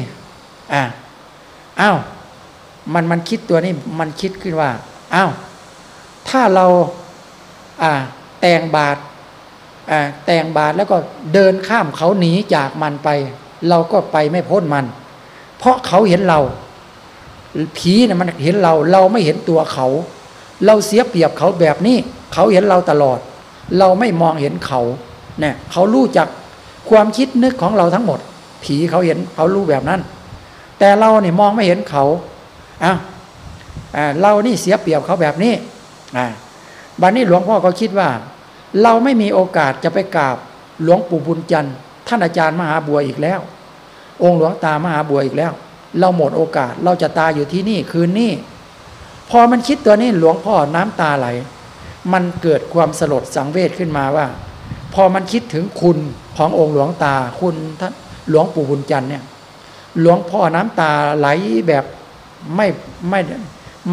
Speaker 2: อ่าอ้าวมันมันคิดตัวนี้มันคิดขึ้นว่าอ้าวถ้าเราอ่าแต่งบาท แต่งบาทแล้วก็เดินข้ามเขาหนีจากมันไป เราก็ไปไม่พ้นมัน เพราะเขาเห็นเรา ผีเนะ่ยมันเห็นเรา เราไม่เห็นตัวเขา เราเสียเปรียบเขาแบบนี้ เขาเห็นเราตลอด เราไม่มองเห็นเขาเนี่ยเขารู้จักความคิดนึกของเราทั้งหมด ผีเขาเห็นเขารู้แบบนั้น แต่เราเนี่ยมองไม่เห็นเขาอ้าวเรานี่เสียเปรียบเขาแบบนี้อ่าบัดนนี้หลวงพ่อก็คิดว่า เราไม่มีโอกาสจะไปกราบหลวงปู่บุญจันทร์ท่านอาจารย์มหาบัวอีกแล้ว องค์หลวงตามหาบัวอีกแล้ว เราหมดโอกาสเราจะตายอยู่ที่นี่คืนนี้พอมันคิดตัวนี้หลวงพ่อน้ำตาไหล มันเกิดความสลดสังเวชขึ้นมาว่า พอมันคิดถึงคุณขององค์หลวงตาคุณท่านหลวงปู่บุญจันทร์เนี่ยหลวงพ่อน้ำตาไหลแบบไม่ไม่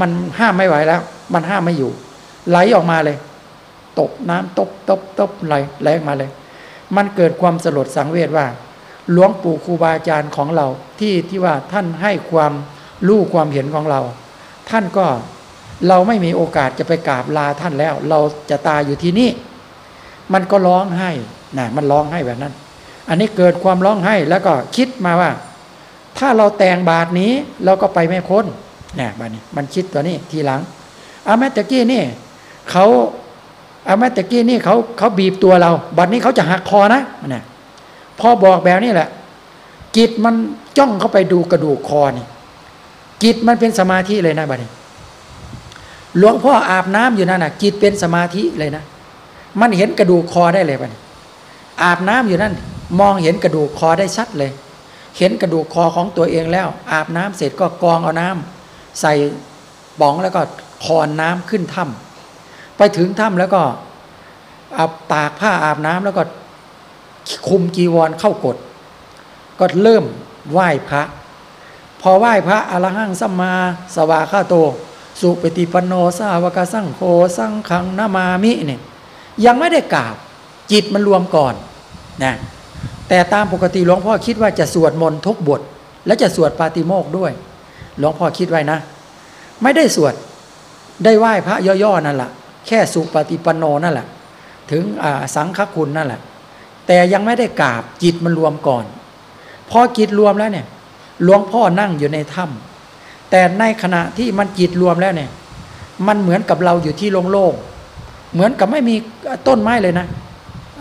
Speaker 2: มันห้ามไม่ไหวแล้ว มันห้ามไม่อยู่ ไหลออกมาเลย ตกน้ำตบตบตบไหลไหลมาเลย มันเกิดความสลดสังเวชว่า หลวงปู่ครูบาอาจารย์ของเราที่ที่ว่าท่านให้ความรู้ความเห็นของเรา ท่านก็เราไม่มีโอกาสจะไปกราบลาท่านแล้ว เราจะตายอยู่ที่นี่ มันก็ร้องไห้นะมันร้องไห้แบบนั้น อันนี้เกิดความร้องไห้แล้วก็คิดมาว่า ถ้าเราแต่งบาทนี้เราก็ไปไม่พ้นเนี่ยบาทนี้ มันคิดตัวนี้ทีหลังอาแมตะกี้นี่เขา เอาแมตะกี้นี่เขาเขาบีบตัวเรา บัดนี้เขาจะหักคอนะเนี่ยพอบอกแบบนี้แหละ จิตมันจ้องเข้าไปดูกระดูกคอนี่ จิตมันเป็นสมาธิเลยนะบัดนี้ หลวงพ่ออาบน้ำอยู่นั่นน่ะจิตเป็นสมาธิเลยนะ มันเห็นกระดูกคอได้เลยบัดนี้ อาบน้ำอยู่นั่น มองเห็นกระดูกคอได้ชัดเลย เห็นกระดูกคอของตัวเองแล้ว อาบน้ำเสร็จก็กองเอาน้ำใส่ป๋องแล้วก็คอนน้ำขึ้นถ้ำ ไปถึงถ้ำแล้วก็เอาตากผ้าอาบน้ำแล้วก็คุมจีวรเข้ากด ก็เริ่มไหว้พระ พอไหว้พระอรหังสัมมาสวาคาโต สุปฏิปันโนสาวกสังโฆสังขังนามามิเนี่ยยังไม่ได้กราบจิตมันรวมก่อนนะแต่ตามปกติหลวงพ่อคิดว่าจะสวดมนต์ทุกบท และจะสวดปาติโมกข์ด้วย หลวงพ่อคิดไว้นะ ไม่ได้สวดได้ไหว้พระย่อๆนั่นแหละ แค่สุปฏิปโนนั่นแหละ ถึงสังฆคุณนั่นแหละ แต่ยังไม่ได้กราบจิตมันรวมก่อน พอจิตรวมแล้วเนี่ยหลวงพ่อนั่งอยู่ในถ้ำแต่ในขณะที่มันจิตรวมแล้วเนี่ย มันเหมือนกับเราอยู่ที่โล่งๆเหมือนกับไม่มีต้นไม้เลยนะ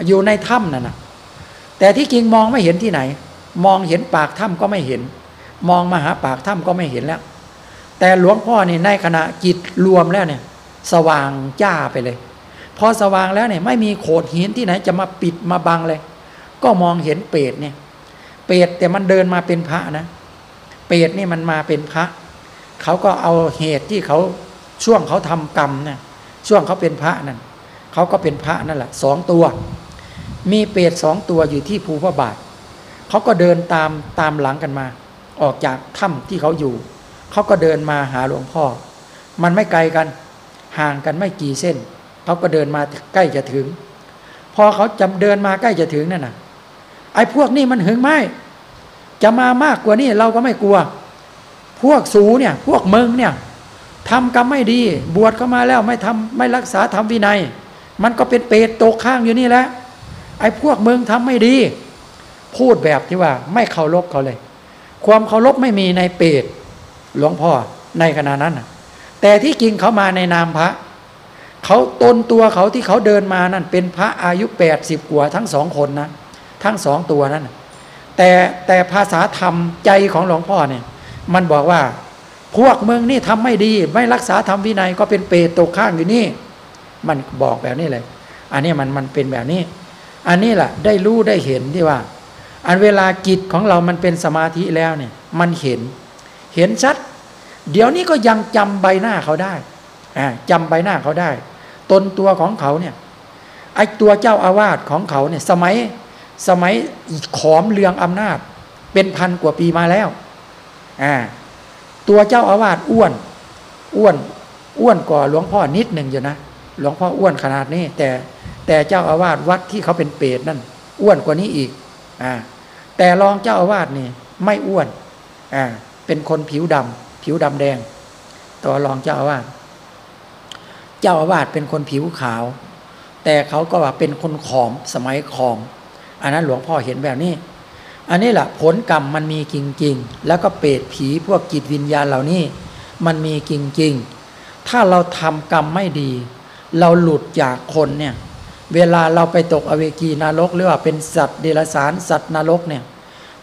Speaker 2: อยู่ในถ้ำนั่นนะแต่ที่จริงมองไม่เห็นที่ไหน มองเห็นปากถ้ำก็ไม่เห็น มองมาหาปากถ้ำก็ไม่เห็นแล้ว แต่หลวงพ่อนี่ในขณะจิตรวมแล้วเนี่ย สว่างจ้าไปเลย พอสว่างแล้วเนี่ยไม่มีโขดหินที่ไหนจะมาปิดมาบังเลย ก็มองเห็นเปรตเนี่ย เปรตแต่มันเดินมาเป็นพระนะ เปรตนี่มันมาเป็นพระ เขาก็เอาเหตุที่เขาช่วงเขาทำกรรมเนี่ยช่วงเขาเป็นพระนั่นเขาก็เป็นพระนั่นแหละสองตัว มีเปรตสองตัวอยู่ที่ภูพระบาทเขาก็เดินตามตามหลังกันมา ออกจากถ้ำที่เขาอยู่ เขาก็เดินมาหาหลวงพ่อ มันไม่ไกลกัน ห่างกันไม่กี่เส้นเขาก็เดินมาใกล้จะถึง พอเขาจำเดินมาใกล้จะถึงนั่นน่ะ ไอ้พวกนี้มันหึงไหมจะมามากกว่านี้เราก็ไม่กลัว พวกสูเนี่ย พวกมึงเนี่ยทำกรรมไม่ดี บวชเข้ามาแล้วไม่ทำไม่รักษาธรรมวินัย มันก็เป็นเปรตตกข้างอยู่นี่แหละไอ้พวกมึงทำไม่ดี พูดแบบที่ว่า ไม่เคารพเขาเลย ความเคารพไม่มีในเปรตหลวงพ่อในขณะนั้น แต่ที่จริงเขามาในนามพระเขาตนตัวเขาที่เขาเดินมานั่นเป็นพระอายุแปดสิบกว่าทั้งสองคนนะทั้งสองตัวนั้นแต่แต่ภาษาธรรมใจของหลวงพ่อเนี่ย มันบอกว่า พวกเมึงนี่ทำไม่ดี ไม่รักษาธรรมวินัยก็เป็นเปรตตกข้างอยู่นี่ มันบอกแบบนี้เลย อันนี้มันมันเป็นแบบนี้ อันนี้แหละได้รู้ได้เห็นที่ว่า อันเวลาจิตของเรามันเป็นสมาธิแล้วเนี่ย มันเห็น เห็นชัด เดี๋ยวนี้ก็ยังจำใบหน้าเขาได้อ่าจำใบหน้าเขาได้ ตนตัวของเขาเนี่ยไอตัวเจ้าอาวาสของเขาเนี่ยสมัยสมัยขอมเรืองอำนาจ เป็นพันกว่าปีมาแล้วตัวเจ้าอาวาสอ้วน อ้วนอ้วนกว่าหลวงพ่อนิดหนึ่งอยู่นะหลวงพ่ออ้วนขนาดนี้ แต่แต่เจ้าอาวาสวัดที่เขาเป็นเปรตนั่นอ้วนกว่านี้อีกอ่าแต่รองเจ้าอาวาสนี่ไม่อ้วนอ่าเป็นคนผิวดำ ผิวดำแดงตัวรองเจ้าอาวาสเจ้าอาวาสเป็นคนผิวขาว แต่เขาก็ว่าเป็นคนขอมสมัยขอม อันนั้นหลวงพ่อเห็นแบบนี้ อันนี้แหละผลกรรมมันมีจริง ๆ แล้วก็เปรตผีพวกจิตวิญญาณเหล่านี้ มันมีจริง ๆ ถ้าเราทำกรรมไม่ดี เราหลุดจากคนเนี่ยเวลาเราไปตกอเวกีนรกหรือว่าเป็นสัตว์เดรัจฉานสัตว์นรกเนี่ย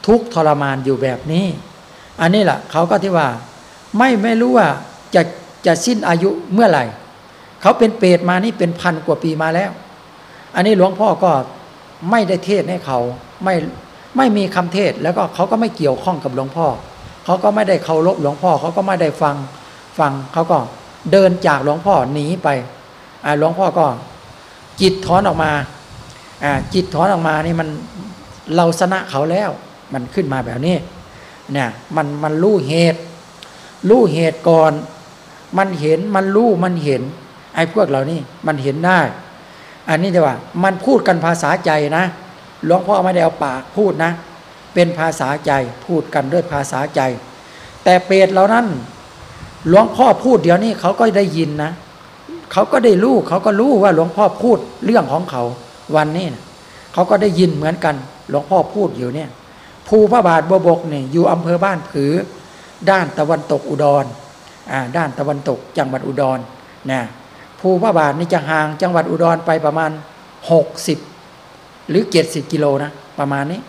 Speaker 2: ทุกทรมานอยู่แบบนี้ อันนี้แหละเขาก็ที่ว่า ไม่ไม่รู้ว่าจะจะสิ้นอายุเมื่อไหร่ เขาเป็นเปรตมานี่เป็นพันกว่าปีมาแล้ว อันนี้หลวงพ่อก็ไม่ได้เทศให้เขาไม่ไม่มีคำเทศแล้วก็เขาก็ไม่เกี่ยวข้องกับหลวงพ่อ เขาก็ไม่ได้เคารพหลวงพ่อ เขาก็ไม่ได้ฟังฟังเขาก็เดินจากหลวงพ่อหนีไปอ่าหลวงพ่อก็จิตถอนออกมาอ่าจิตถอนออกมานี่มันเราชนะเขาแล้ว มันขึ้นมาแบบนี้เนี่ยมันมันรู้เหตุ รู้เหตุก่อน มันเห็นมันรู้มันเห็น ไอ้พวกเรานี่มันเห็นได้ อันนี้จะว่า มันพูดกันภาษาใจนะหลวงพ่อไม่ได้เอาปากพูดนะ เป็นภาษาใจพูดกันด้วยภาษาใจ แต่เปรตเหล่านั้นหลวงพ่อพูดเดี๋ยวนี้เขาก็ได้ยินนะเขาก็ได้รู้เขาก็รู้ว่าหลวงพ่อพูดเรื่องของเขาวันนี้นะเขาก็ได้ยินเหมือนกัน หลวงพ่อพูดอยู่เนี่ยภูพระบาทบวบกเนี่ยอยู่อำเภอบ้านผือ ด้านตะวันตกอุดรด้านตะวันตกจังหวัดอุดรนะภูพระบาทนี่จะห่างจังหวัดอุดรไปประมาณ 60 หรือ 70 กิโลนะประมาณนี้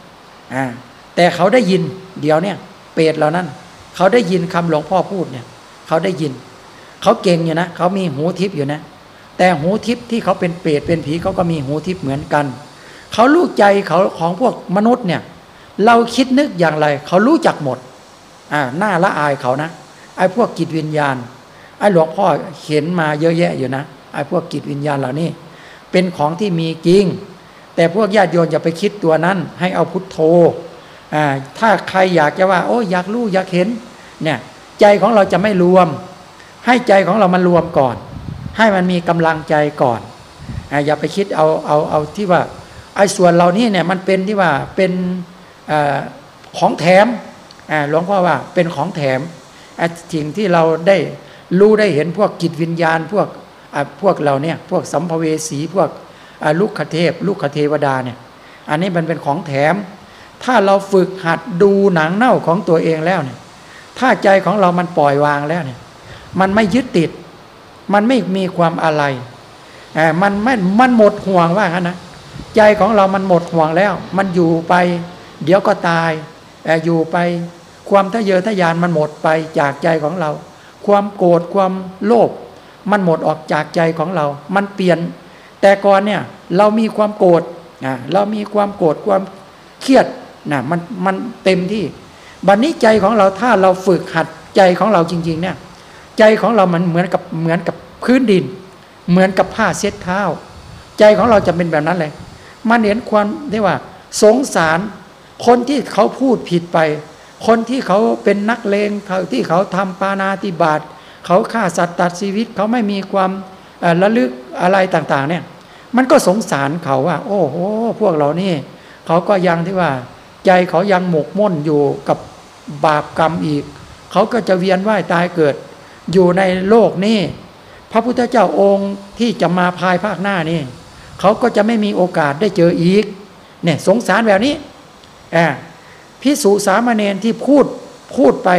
Speaker 2: แต่เขาได้ยินเดี๋ยวเนี่ยเปรตเหล่านั้น เขาได้ยินคำหลวงพ่อพูดเนี่ย เขาได้ยิน เขาเก่งอยู่นะเขามีหูทิพย์อยู่นะ แต่หูทิพย์ที่เขาเป็นเปรตเป็นผีเขาก็มีหูทิพย์เหมือนกัน เขารู้ใจเขาของพวกมนุษย์เนี่ย เราคิดนึกอย่างไร เขารู้จักหมด อ่าหน้าละอายเขานะไอ้พวกจิตวิญญาณไอ้หลวงพ่อเห็นมาเยอะแยะอยู่นะไอ้พวกจิตวิญญาณเหล่านี้ เป็นของที่มีจริง แต่พวกญาติโยมอย่าไปคิดตัวนั้น ให้เอาพุทโธอ่าถ้าใครอยากจะว่า โอ้อยากรู้อยากเห็นเนี่ยใจของเราจะไม่รวม ให้ใจของเรามันรวมก่อน ให้มันมีกำลังใจก่อนอ่าอย่าไปคิดเอาเอาเอาที่ว่าไอ้ส่วนเหล่านี้เนี่ยมันเป็นที่ว่าเป็นอของแถม หลวงพ่อว่าเป็นของแถมอะสิ่งที่เราได้รู้ได้เห็นพวกจิตวิญญาณพวกพวกเราเนี่ยพวกสัมภเวสีพวกลูกขเทพ ลูกขเทวดาเนี่ยอันนี้มันเป็นของแถม ถ้าเราฝึกหัดดูหนังเน่าของตัวเองแล้วเนี่ยถ้าใจของเรามันปล่อยวางแล้วเนี่ยมันไม่ยึดติด มันไม่มีความอะไรอ่ามันไม่มันหมดห่วงว่างั้นนะใจของเรามันหมดห่วงแล้ว มันอยู่ไป เดี๋ยวก็ตายเอ่อยู่ไป ความทะเยอทะยานมันหมดไปจากใจของเรา ความโกรธความโลภมันหมดออกจากใจของเรา มันเปลี่ยน แต่ก่อนเนี่ยเรามีความโกรธอ่าเรามีความโกรธความเครียดนะมันมันเต็มที่ บัดนนี้ใจของเราถ้าเราฝึกหัดใจของเราจริง ๆ เนี่ย ใจของเรามันเหมือนกับเหมือนกับพื้นดิน เหมือนกับผ้าเช็ดเท้า ใจของเราจะเป็นแบบนั้นเลย มันเห็นความที่ว่า สงสารคนที่เขาพูดผิดไป คนที่เขาเป็นนักเลงเขาที่เขาทำปานาติบาตเขาฆ่าสัตว์ตัดชีวิตเขาไม่มีความระลึกอะไรต่างๆ เนี่ย มันก็สงสารเขาว่า โอ้โหพวกเรานี่เขาก็ยังที่ว่า ใจเขายังหมกมุ่นอยู่กับบาปกรรมอีก เขาก็จะเวียนว่ายตายเกิด อยู่ในโลกนี้ พระพุทธเจ้าองค์ที่จะมาภายภาคหน้านี่เขาก็จะไม่มีโอกาสได้เจออีก เนี่ยสงสารแบบนี้อ่า พิสุสามเณรที่พูดพูดไป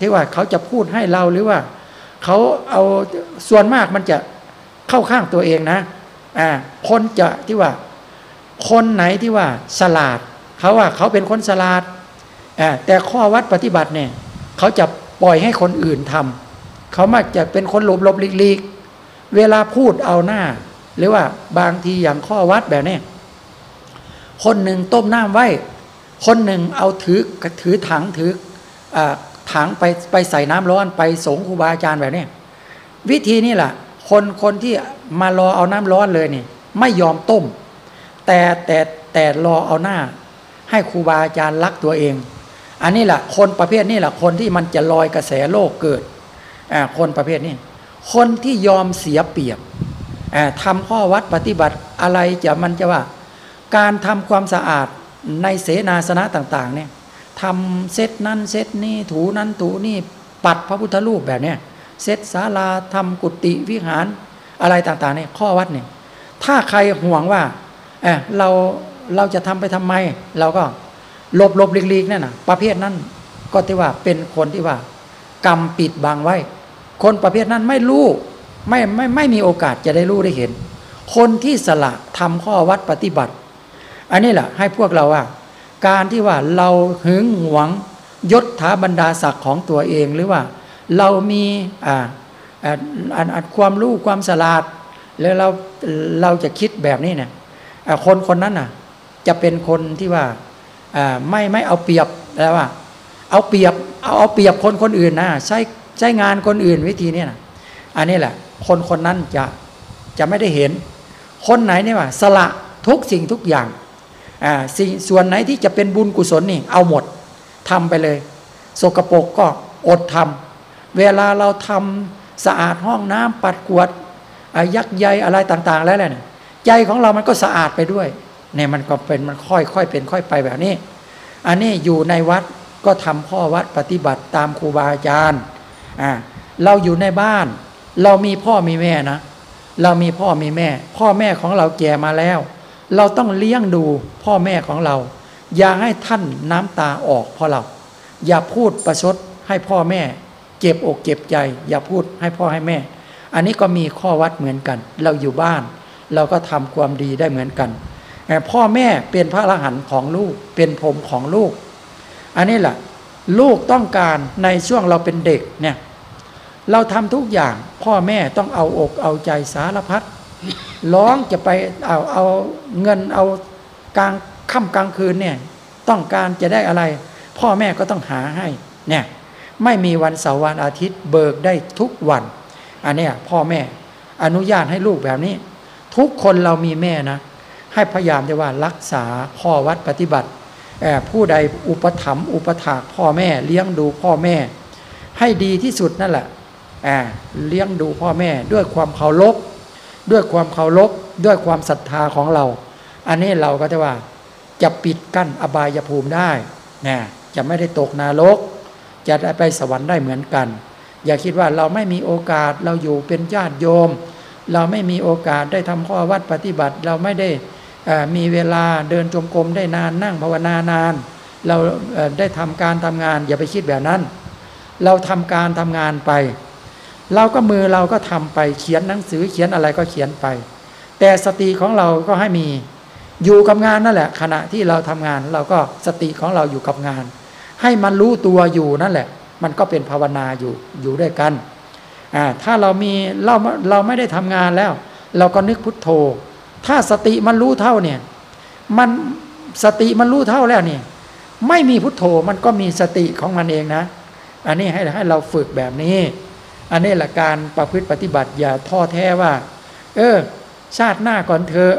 Speaker 2: ที่ว่าเขาจะพูดให้เราหรือว่าเขาเอาส่วนมากมันจะเข้าข้างตัวเองนะอ่าคนจะที่ว่า คนไหนที่ว่าฉลาดเขาว่าเขาเป็นคนฉลาดอ่าแต่ข้อวัดปฏิบัติเนี่ยเขาจะปล่อยให้คนอื่นทำเขามักจะเป็นคนหลบหลบๆลีกเวลาพูดเอาหน้า หรือว่าบางทีอย่างข้อวัดแบบนี้คนหนึ่งต้มน้ำไว้ คนหนึ่งเอาถือถือถังถืออถังไปไปใส่น้ำร้อนไปสงครูบาอาจารย์แบบนี้วิธีนี้แหละคนคนที่มารอเอาน้ำร้อนเลยนี่ ไม่ยอมต้ม แต่แต่แต่รอเอาหน้า ให้ครูบาอาจารย์รักตัวเอง อันนี้แหละคนประเภทนี้แหละคนที่มันจะลอยกระแสโลกเกิดอ่าคนประเภทนี้ คนที่ยอมเสียเปรียบอ่าทำข้อวัดปฏิบัติอะไรจะมันจะว่า การทำความสะอาด ในเสนาสนะต่างๆเนี่ยทำเซตนั้นเซตนี้ถูนั้นถูนี่ปัดพระพุทธรูปแบบเนี้ยเซตศาลาทำกุฏิวิหารอะไรต่างๆเนี่ยข้อวัดเนี่ยถ้าใครห่วงว่าเออเราเราจะทำไปทำไม เราก็หลบหลบหลีกๆนั่นนะประเภทนั้นก็ที่ว่าเป็นคนที่ว่า กรรมปิดบังไว้ คนประเภทนั้นไม่รู้ไม่ไม่ไม่มีโอกาสจะได้รู้ได้เห็น คนที่สละทำข้อวัดปฏิบัติ อันนี้แหละให้พวกเราว่าการที่ว่าเราหึงหวงยศถาบรรดาศักดิ์ของตัวเองหรือว่าเรามีอ่าอ่าอันอันความรู้ความสลาด แล้วเราเราจะคิดแบบนี้เนี่ยคนคนนั้นน่ะ จะเป็นคนที่ว่าไม่ไม่เอาเปรียบแล้วว่า เอาเปรียบเอาเอาเปรียบคนคนอื่นนะใช้ใช้งานคนอื่นวิธีนี้นะอันนี้แหละ คนคนนั้นจะจะไม่ได้เห็น คนไหนเนี่ยว่า สละทุกสิ่งทุกอย่าง สิ่งส่วนไหนที่จะเป็นบุญกุศลนี่ เอาหมดทำไปเลย สกปรกก็อดทำเวลาเราทำสะอาดห้องน้ำปัดกวดอายักใยอะไรต่าง ๆ แล้วแหละเนี่ยใจของเรามันก็สะอาดไปด้วยเนี่ยมันก็เป็นมันค่อยค่อยเป็นค่อยไปแบบนี้ อันนี้อยู่ในวัดก็ทำข้อวัดปฏิบัติตามครูบาอาจารย์อ่าเราอยู่ในบ้าน เรามีพ่อมีแม่นะ เรามีพ่อมีแม่ พ่อแม่ของเราแก่มาแล้ว เราต้องเลี้ยงดูพ่อแม่ของเรา อย่าให้ท่านน้ำตาออกเพราะเรา อย่าพูดประชดให้พ่อแม่ เจ็บอกเจ็บใจ อย่าพูดให้พ่อให้แม่ อันนี้ก็มีข้อวัดเหมือนกัน เราอยู่บ้าน เราก็ทำความดีได้เหมือนกันแต่พ่อแม่เป็นพระอรหันต์ของลูกเป็นพรมของลูก อันนี้แหละลูกต้องการในช่วงเราเป็นเด็กเนี่ยเราทำทุกอย่างพ่อแม่ต้องเอาอกเอาใจสารพัด ร้องจะไปเอาเอาเงินเอากลางค่ำกลางคืนเนี่ยต้องการจะได้อะไร พ่อแม่ก็ต้องหาให้เนี่ยไม่มีวันเสาร์วันอาทิตย์เบิกได้ทุกวัน อันนี้พ่อแม่อนุญาตให้ลูกแบบนี้ ทุกคนเรามีแม่นะ ให้พยายามจะว่ารักษาข้อวัดปฏิบัติเอ่อผู้ใดอุปถัมภ์อุปถากพ่อแม่ เลี้ยงดูพ่อแม่ ให้ดีที่สุดนั่นแหละอ่าเลี้ยงดูพ่อแม่ด้วยความเคารพ ด้วยความเคารพด้วยความศรัทธาของเรา อันนี้เราก็จะว่า จะปิดกั้นอบายภูมิได้นะจะไม่ได้ตกนรก จะได้ไปสวรรค์ได้เหมือนกัน อย่าคิดว่าเราไม่มีโอกาสเราอยู่เป็นญาติโยม เราไม่มีโอกาสได้ทำข้อวัดปฏิบัติ เราไม่ได้มีเวลาเดินจงกรมได้นานนั่งภาวนานาน เราได้ทำการทำงาน อย่าไปคิดแบบนั้น เราทำการทำงานไป เราก็มือเราก็ทำไปเขียนหนังสือเขียนอะไรก็เขียนไป แต่สติของเราก็ให้มีอยู่กับงานนั่นแหละ ขณะที่เราทำงานเราก็สติของเราอยู่กับงาน ให้มันรู้ตัวอยู่นั่นแหละ มันก็เป็นภาวนาอยู่อยู่ด้วยกันอ่าถ้าเรามีเราเราไม่ได้ทำงานแล้ว เราก็นึกพุทโธ ถ้าสติมันรู้เท่าเนี่ยมันสติมันรู้เท่าแล้วเนี่ยไม่มีพุทโธมันก็มีสติของมันเองนะ อันนี้ให้ให้เราฝึกแบบนี้ อันนี้แหละการประพฤติปฏิบัติอย่าท้อแท้ว่า เออ ชาติหน้าก่อนเธอ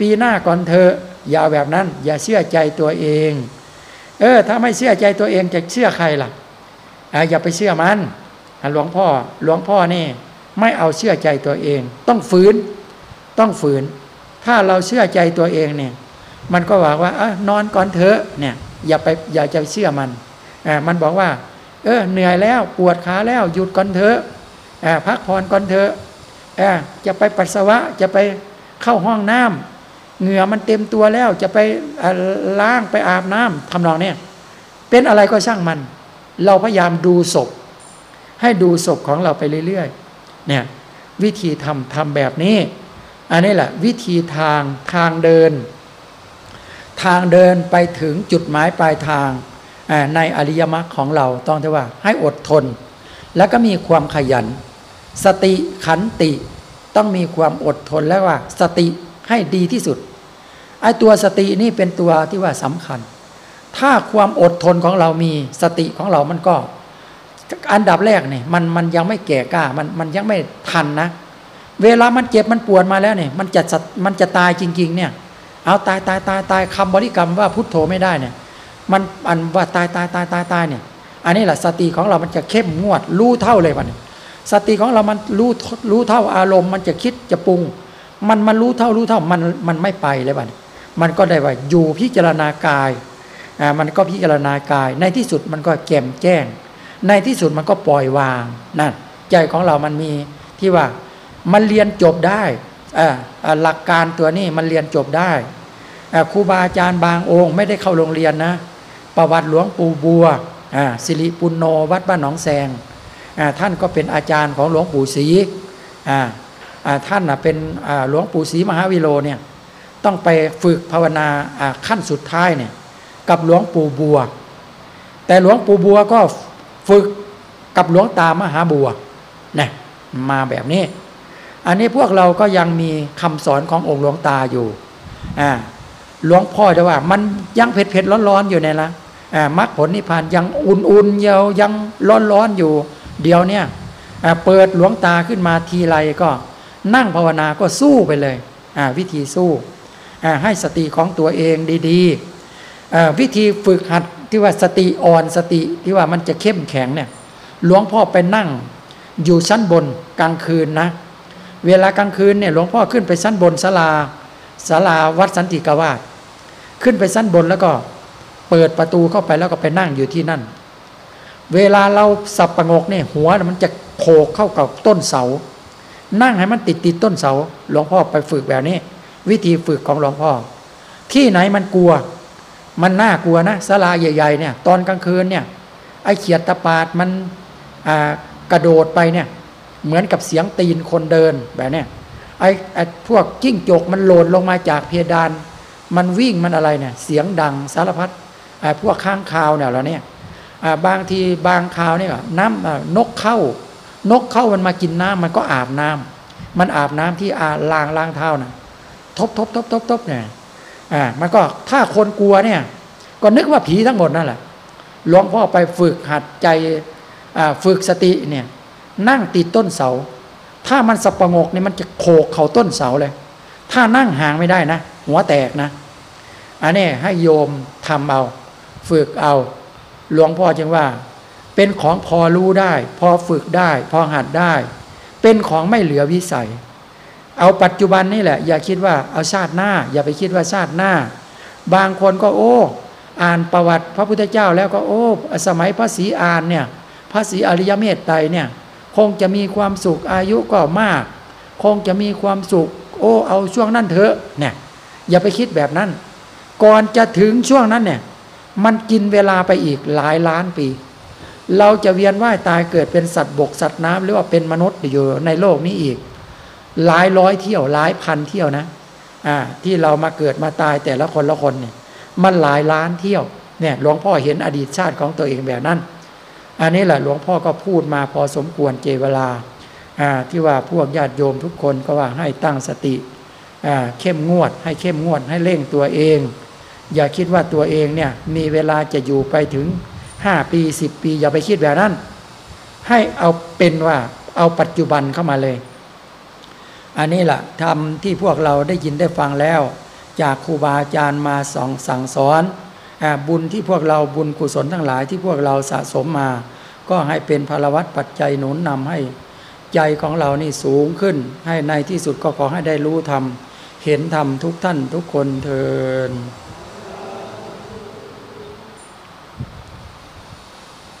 Speaker 2: ปีหน้าก่อนเธอ อย่าแบบนั้น อย่าเชื่อใจตัวเอง เออ ถ้าไม่เชื่อใจตัวเองจะเชื่อใครล่ะอ่าอย่าไปเชื่อมันหลวงพ่อหลวงพ่อนี่ ไม่เอาเชื่อใจตัวเอง ต้องฝืน ต้องฝืน ถ้าเราเชื่อใจตัวเองเนี่ย มันก็บอกว่าเออนอนก่อนเถอะเนี่ย อย่าไปอย่าจะเชื่อมันอ่ามันบอกว่า เออเหนื่อยแล้วปวดขาแล้วหยุดก่อนเถอะอ่าพักผ่อนก่อนเถอะอ่าจะไปปัสสาวะจะไปเข้าห้องน้ำเหงื่อมันเต็มตัวแล้วจะไปล้างไปอาบน้ำทำนองเนี้ยเป็นอะไรก็ช่างมัน เราพยายามดูศพ ให้ดูศพของเราไปเรื่อยๆเนี่ยวิธีทำทำแบบนี้ อันนี้แหละวิธีทางทางเดิน ทางเดินไปถึงจุดหมายปลายทาง ในอริยมรรคของเราต้องที่ว่าให้อดทน แล้วก็มีความขยัน สติขันติต้องมีความอดทนแล้วว่าสติให้ดีที่สุดไอ้ตัวสตินี่เป็นตัวที่ว่าสำคัญ ถ้าความอดทนของเรามีสติของเรามันก็ อันดับแรกเนี่ยมันมันยังไม่แก่กล้ามันมันยังไม่ทันนะ เวลามันเจ็บมันปวดมาแล้วเนี่ยมันจะสัตมันจะตายจริง ๆ เนี่ย เอาตายตายตายตายคำบริกรรมว่าพุทโธไม่ได้เนี่ย มันอันว่าตายตายตายตายตายเนี่ย อันนี้แหละสติของเรามันจะเข้มงวด รู้เท่าเลยวันนี้สติของเรามันรู้รู้เท่าอารมณ์ มันจะคิดจะปรุง มันมันรู้เท่ารู้เท่ามันมันไม่ไปเลยวันมันก็ได้ว่าอยู่พิจารณากายอ่ามันก็พิจารณากาย ในที่สุดมันก็แจ่มแจ้ง ในที่สุดมันก็ปล่อยวางนั่นใจของเรามันมีที่ว่ามันเรียนจบได้อ่าหลักการตัวนี้มันเรียนจบได้ครูบาอาจารย์บางองค์ไม่ได้เข้าโรงเรียนนะ ประวัติหลวงปู่บัวอ่าสิริปุณโนวัดบ้านหนองแซงอ่าท่านก็เป็นอาจารย์ของหลวงปู่ศรีอ่าอ่าท่านนะเป็นอ่าหลวงปู่ศรีมหาวิโรเนี่ยต้องไปฝึกภาวนาอ่าขั้นสุดท้ายเนี่ยกับหลวงปู่บัว แต่หลวงปู่บัวก็ฝึกกับหลวงตามหาบัวนี่มาแบบนี้ อันนี้พวกเราก็ยังมีคำสอนขององค์หลวงตาอยู่อ่าหลวงพ่อจะว่ามันยังเผ็ดเผ็ดร้อนร้อนๆอยู่เนี่ยละอ่า มรรคผลนิพพานยังอุ่นๆเยายังร้อนๆอยู่ เดี๋ยวเนี่ยเปิดหลวงตาขึ้นมาทีไรก็นั่งภาวนาก็สู้ไปเลยวิธีสู้ให้สติของตัวเองดีๆวิธีฝึกหัดที่ว่าสติอ่อนสติที่ว่ามันจะเข้มแข็งเนี่ยหลวงพ่อไปนั่งอยู่ชั้นบนกลางคืนนะเวลากลางคืนเนี่ยหลวงพ่อขึ้นไปชั้นบนศาลาศาลาวัดสันติกาวาสขึ้นไปชั้นบนแล้วก็ เปิดประตูเข้าไปแล้วก็ไปนั่งอยู่ที่นั่น เวลาเราสับประงกเนี่ยหัวมันจะโขกเข้ากับต้นเสา นั่งให้มันติดติดต้นเสา หลวงพ่อไปฝึกแบบนี้ วิธีฝึกของหลวงพ่อ ที่ไหนมันกลัว มันน่ากลัวนะสลาใหญ่ๆเนี่ย ตอนกลางคืนเนี่ยไอ้เขียดตะปาดมันกระโดดไปเนี่ย เหมือนกับเสียงตีนคนเดินแบบเนี้ยไอ้ไอ้พวกจิ้งจกมันโหล่นลงมาจากเพดาน มันวิ่งมันอะไรเนี่ย เสียงดังสารพัด พวกข้างคาวเนี่ยแล้วเนี่ยบางทีบางคาวเนี่ยน้ำนกเข้านกเข้ามันมากินน้ำมันก็อาบน้ำมันอาบน้ำที่อาล้างล้างเท้านะทบทบทบทบทบเนี่ยอ่ามันก็ถ้าคนกลัวเนี่ย ก็นึกว่าผีทั้งหมดนั่นแหละหลวงพ่อไปฝึกหัดใจฝึกสติเนี่ย นั่งติดต้นเสา ถ้ามันสบประงกเนี่ยมันจะโขกเข่าต้นเสาเลย ถ้านั่งห่างไม่ได้นะ หัวแตกนะ อันนี้ให้โยมทำเอา ฝึกเอา หลวงพ่อจึงว่า เป็นของพอรู้ได้ พอฝึกได้ พอหัดได้ เป็นของไม่เหลือวิสัย เอาปัจจุบันนี่แหละ อย่าคิดว่าเอาชาติหน้า อย่าไปคิดว่าชาติหน้า บางคนก็โอ้ อ่านประวัติพระพุทธเจ้าแล้วก็โอ้สมัยพระศรีอานเนี่ยพระศรีอริยเมตไตรเนี่ยคงจะมีความสุขอายุก็มาก คงจะมีความสุข โอ้เอาช่วงนั้นเถอะเนี่ยอย่าไปคิดแบบนั้น ก่อนจะถึงช่วงนั้นเนี่ย มันกินเวลาไปอีกหลายล้านปี เราจะเวียนว่ายตายเกิดเป็นสัตว์บกสัตว์น้ำหรือว่าเป็นมนุษย์อยู่ในโลกนี้อีก หลายร้อยเที่ยวหลายพันเที่ยวนะอ่าที่เรามาเกิดมาตายแต่ละคนละคนเนี่ยมันหลายล้านเที่ยวเนี่ยหลวงพ่อเห็นอดีตชาติของตัวเองแบบนั้น อันนี้แหละหลวงพ่อก็พูดมาพอสมควรเจเวลาอ่าที่ว่าพวกญาติโยมทุกคนก็ว่าให้ตั้งสติอ่าเข้มงวด ให้เข้มงวดให้เร่งตัวเอง อย่าคิดว่าตัวเองเนี่ยมีเวลาจะอยู่ไปถึงห้าปีสิบปี อย่าไปคิดแบบนั้น ให้เอาเป็นว่าเอาปัจจุบันเข้ามาเลย อันนี้แหละทำที่พวกเราได้ยินได้ฟังแล้ว จากครูบาอาจารย์มาสองสั่งสอนอบุญที่พวกเราบุญกุศลทั้งหลายที่พวกเราสะสมมา ก็ให้เป็นพลวัตปัจจัยหนุนนำให้ใจของเรานี่สูงขึ้น ให้ในที่สุดก็ขอให้ได้รู้ธรรมเห็นธรรมทุกท่านทุกคนเทิน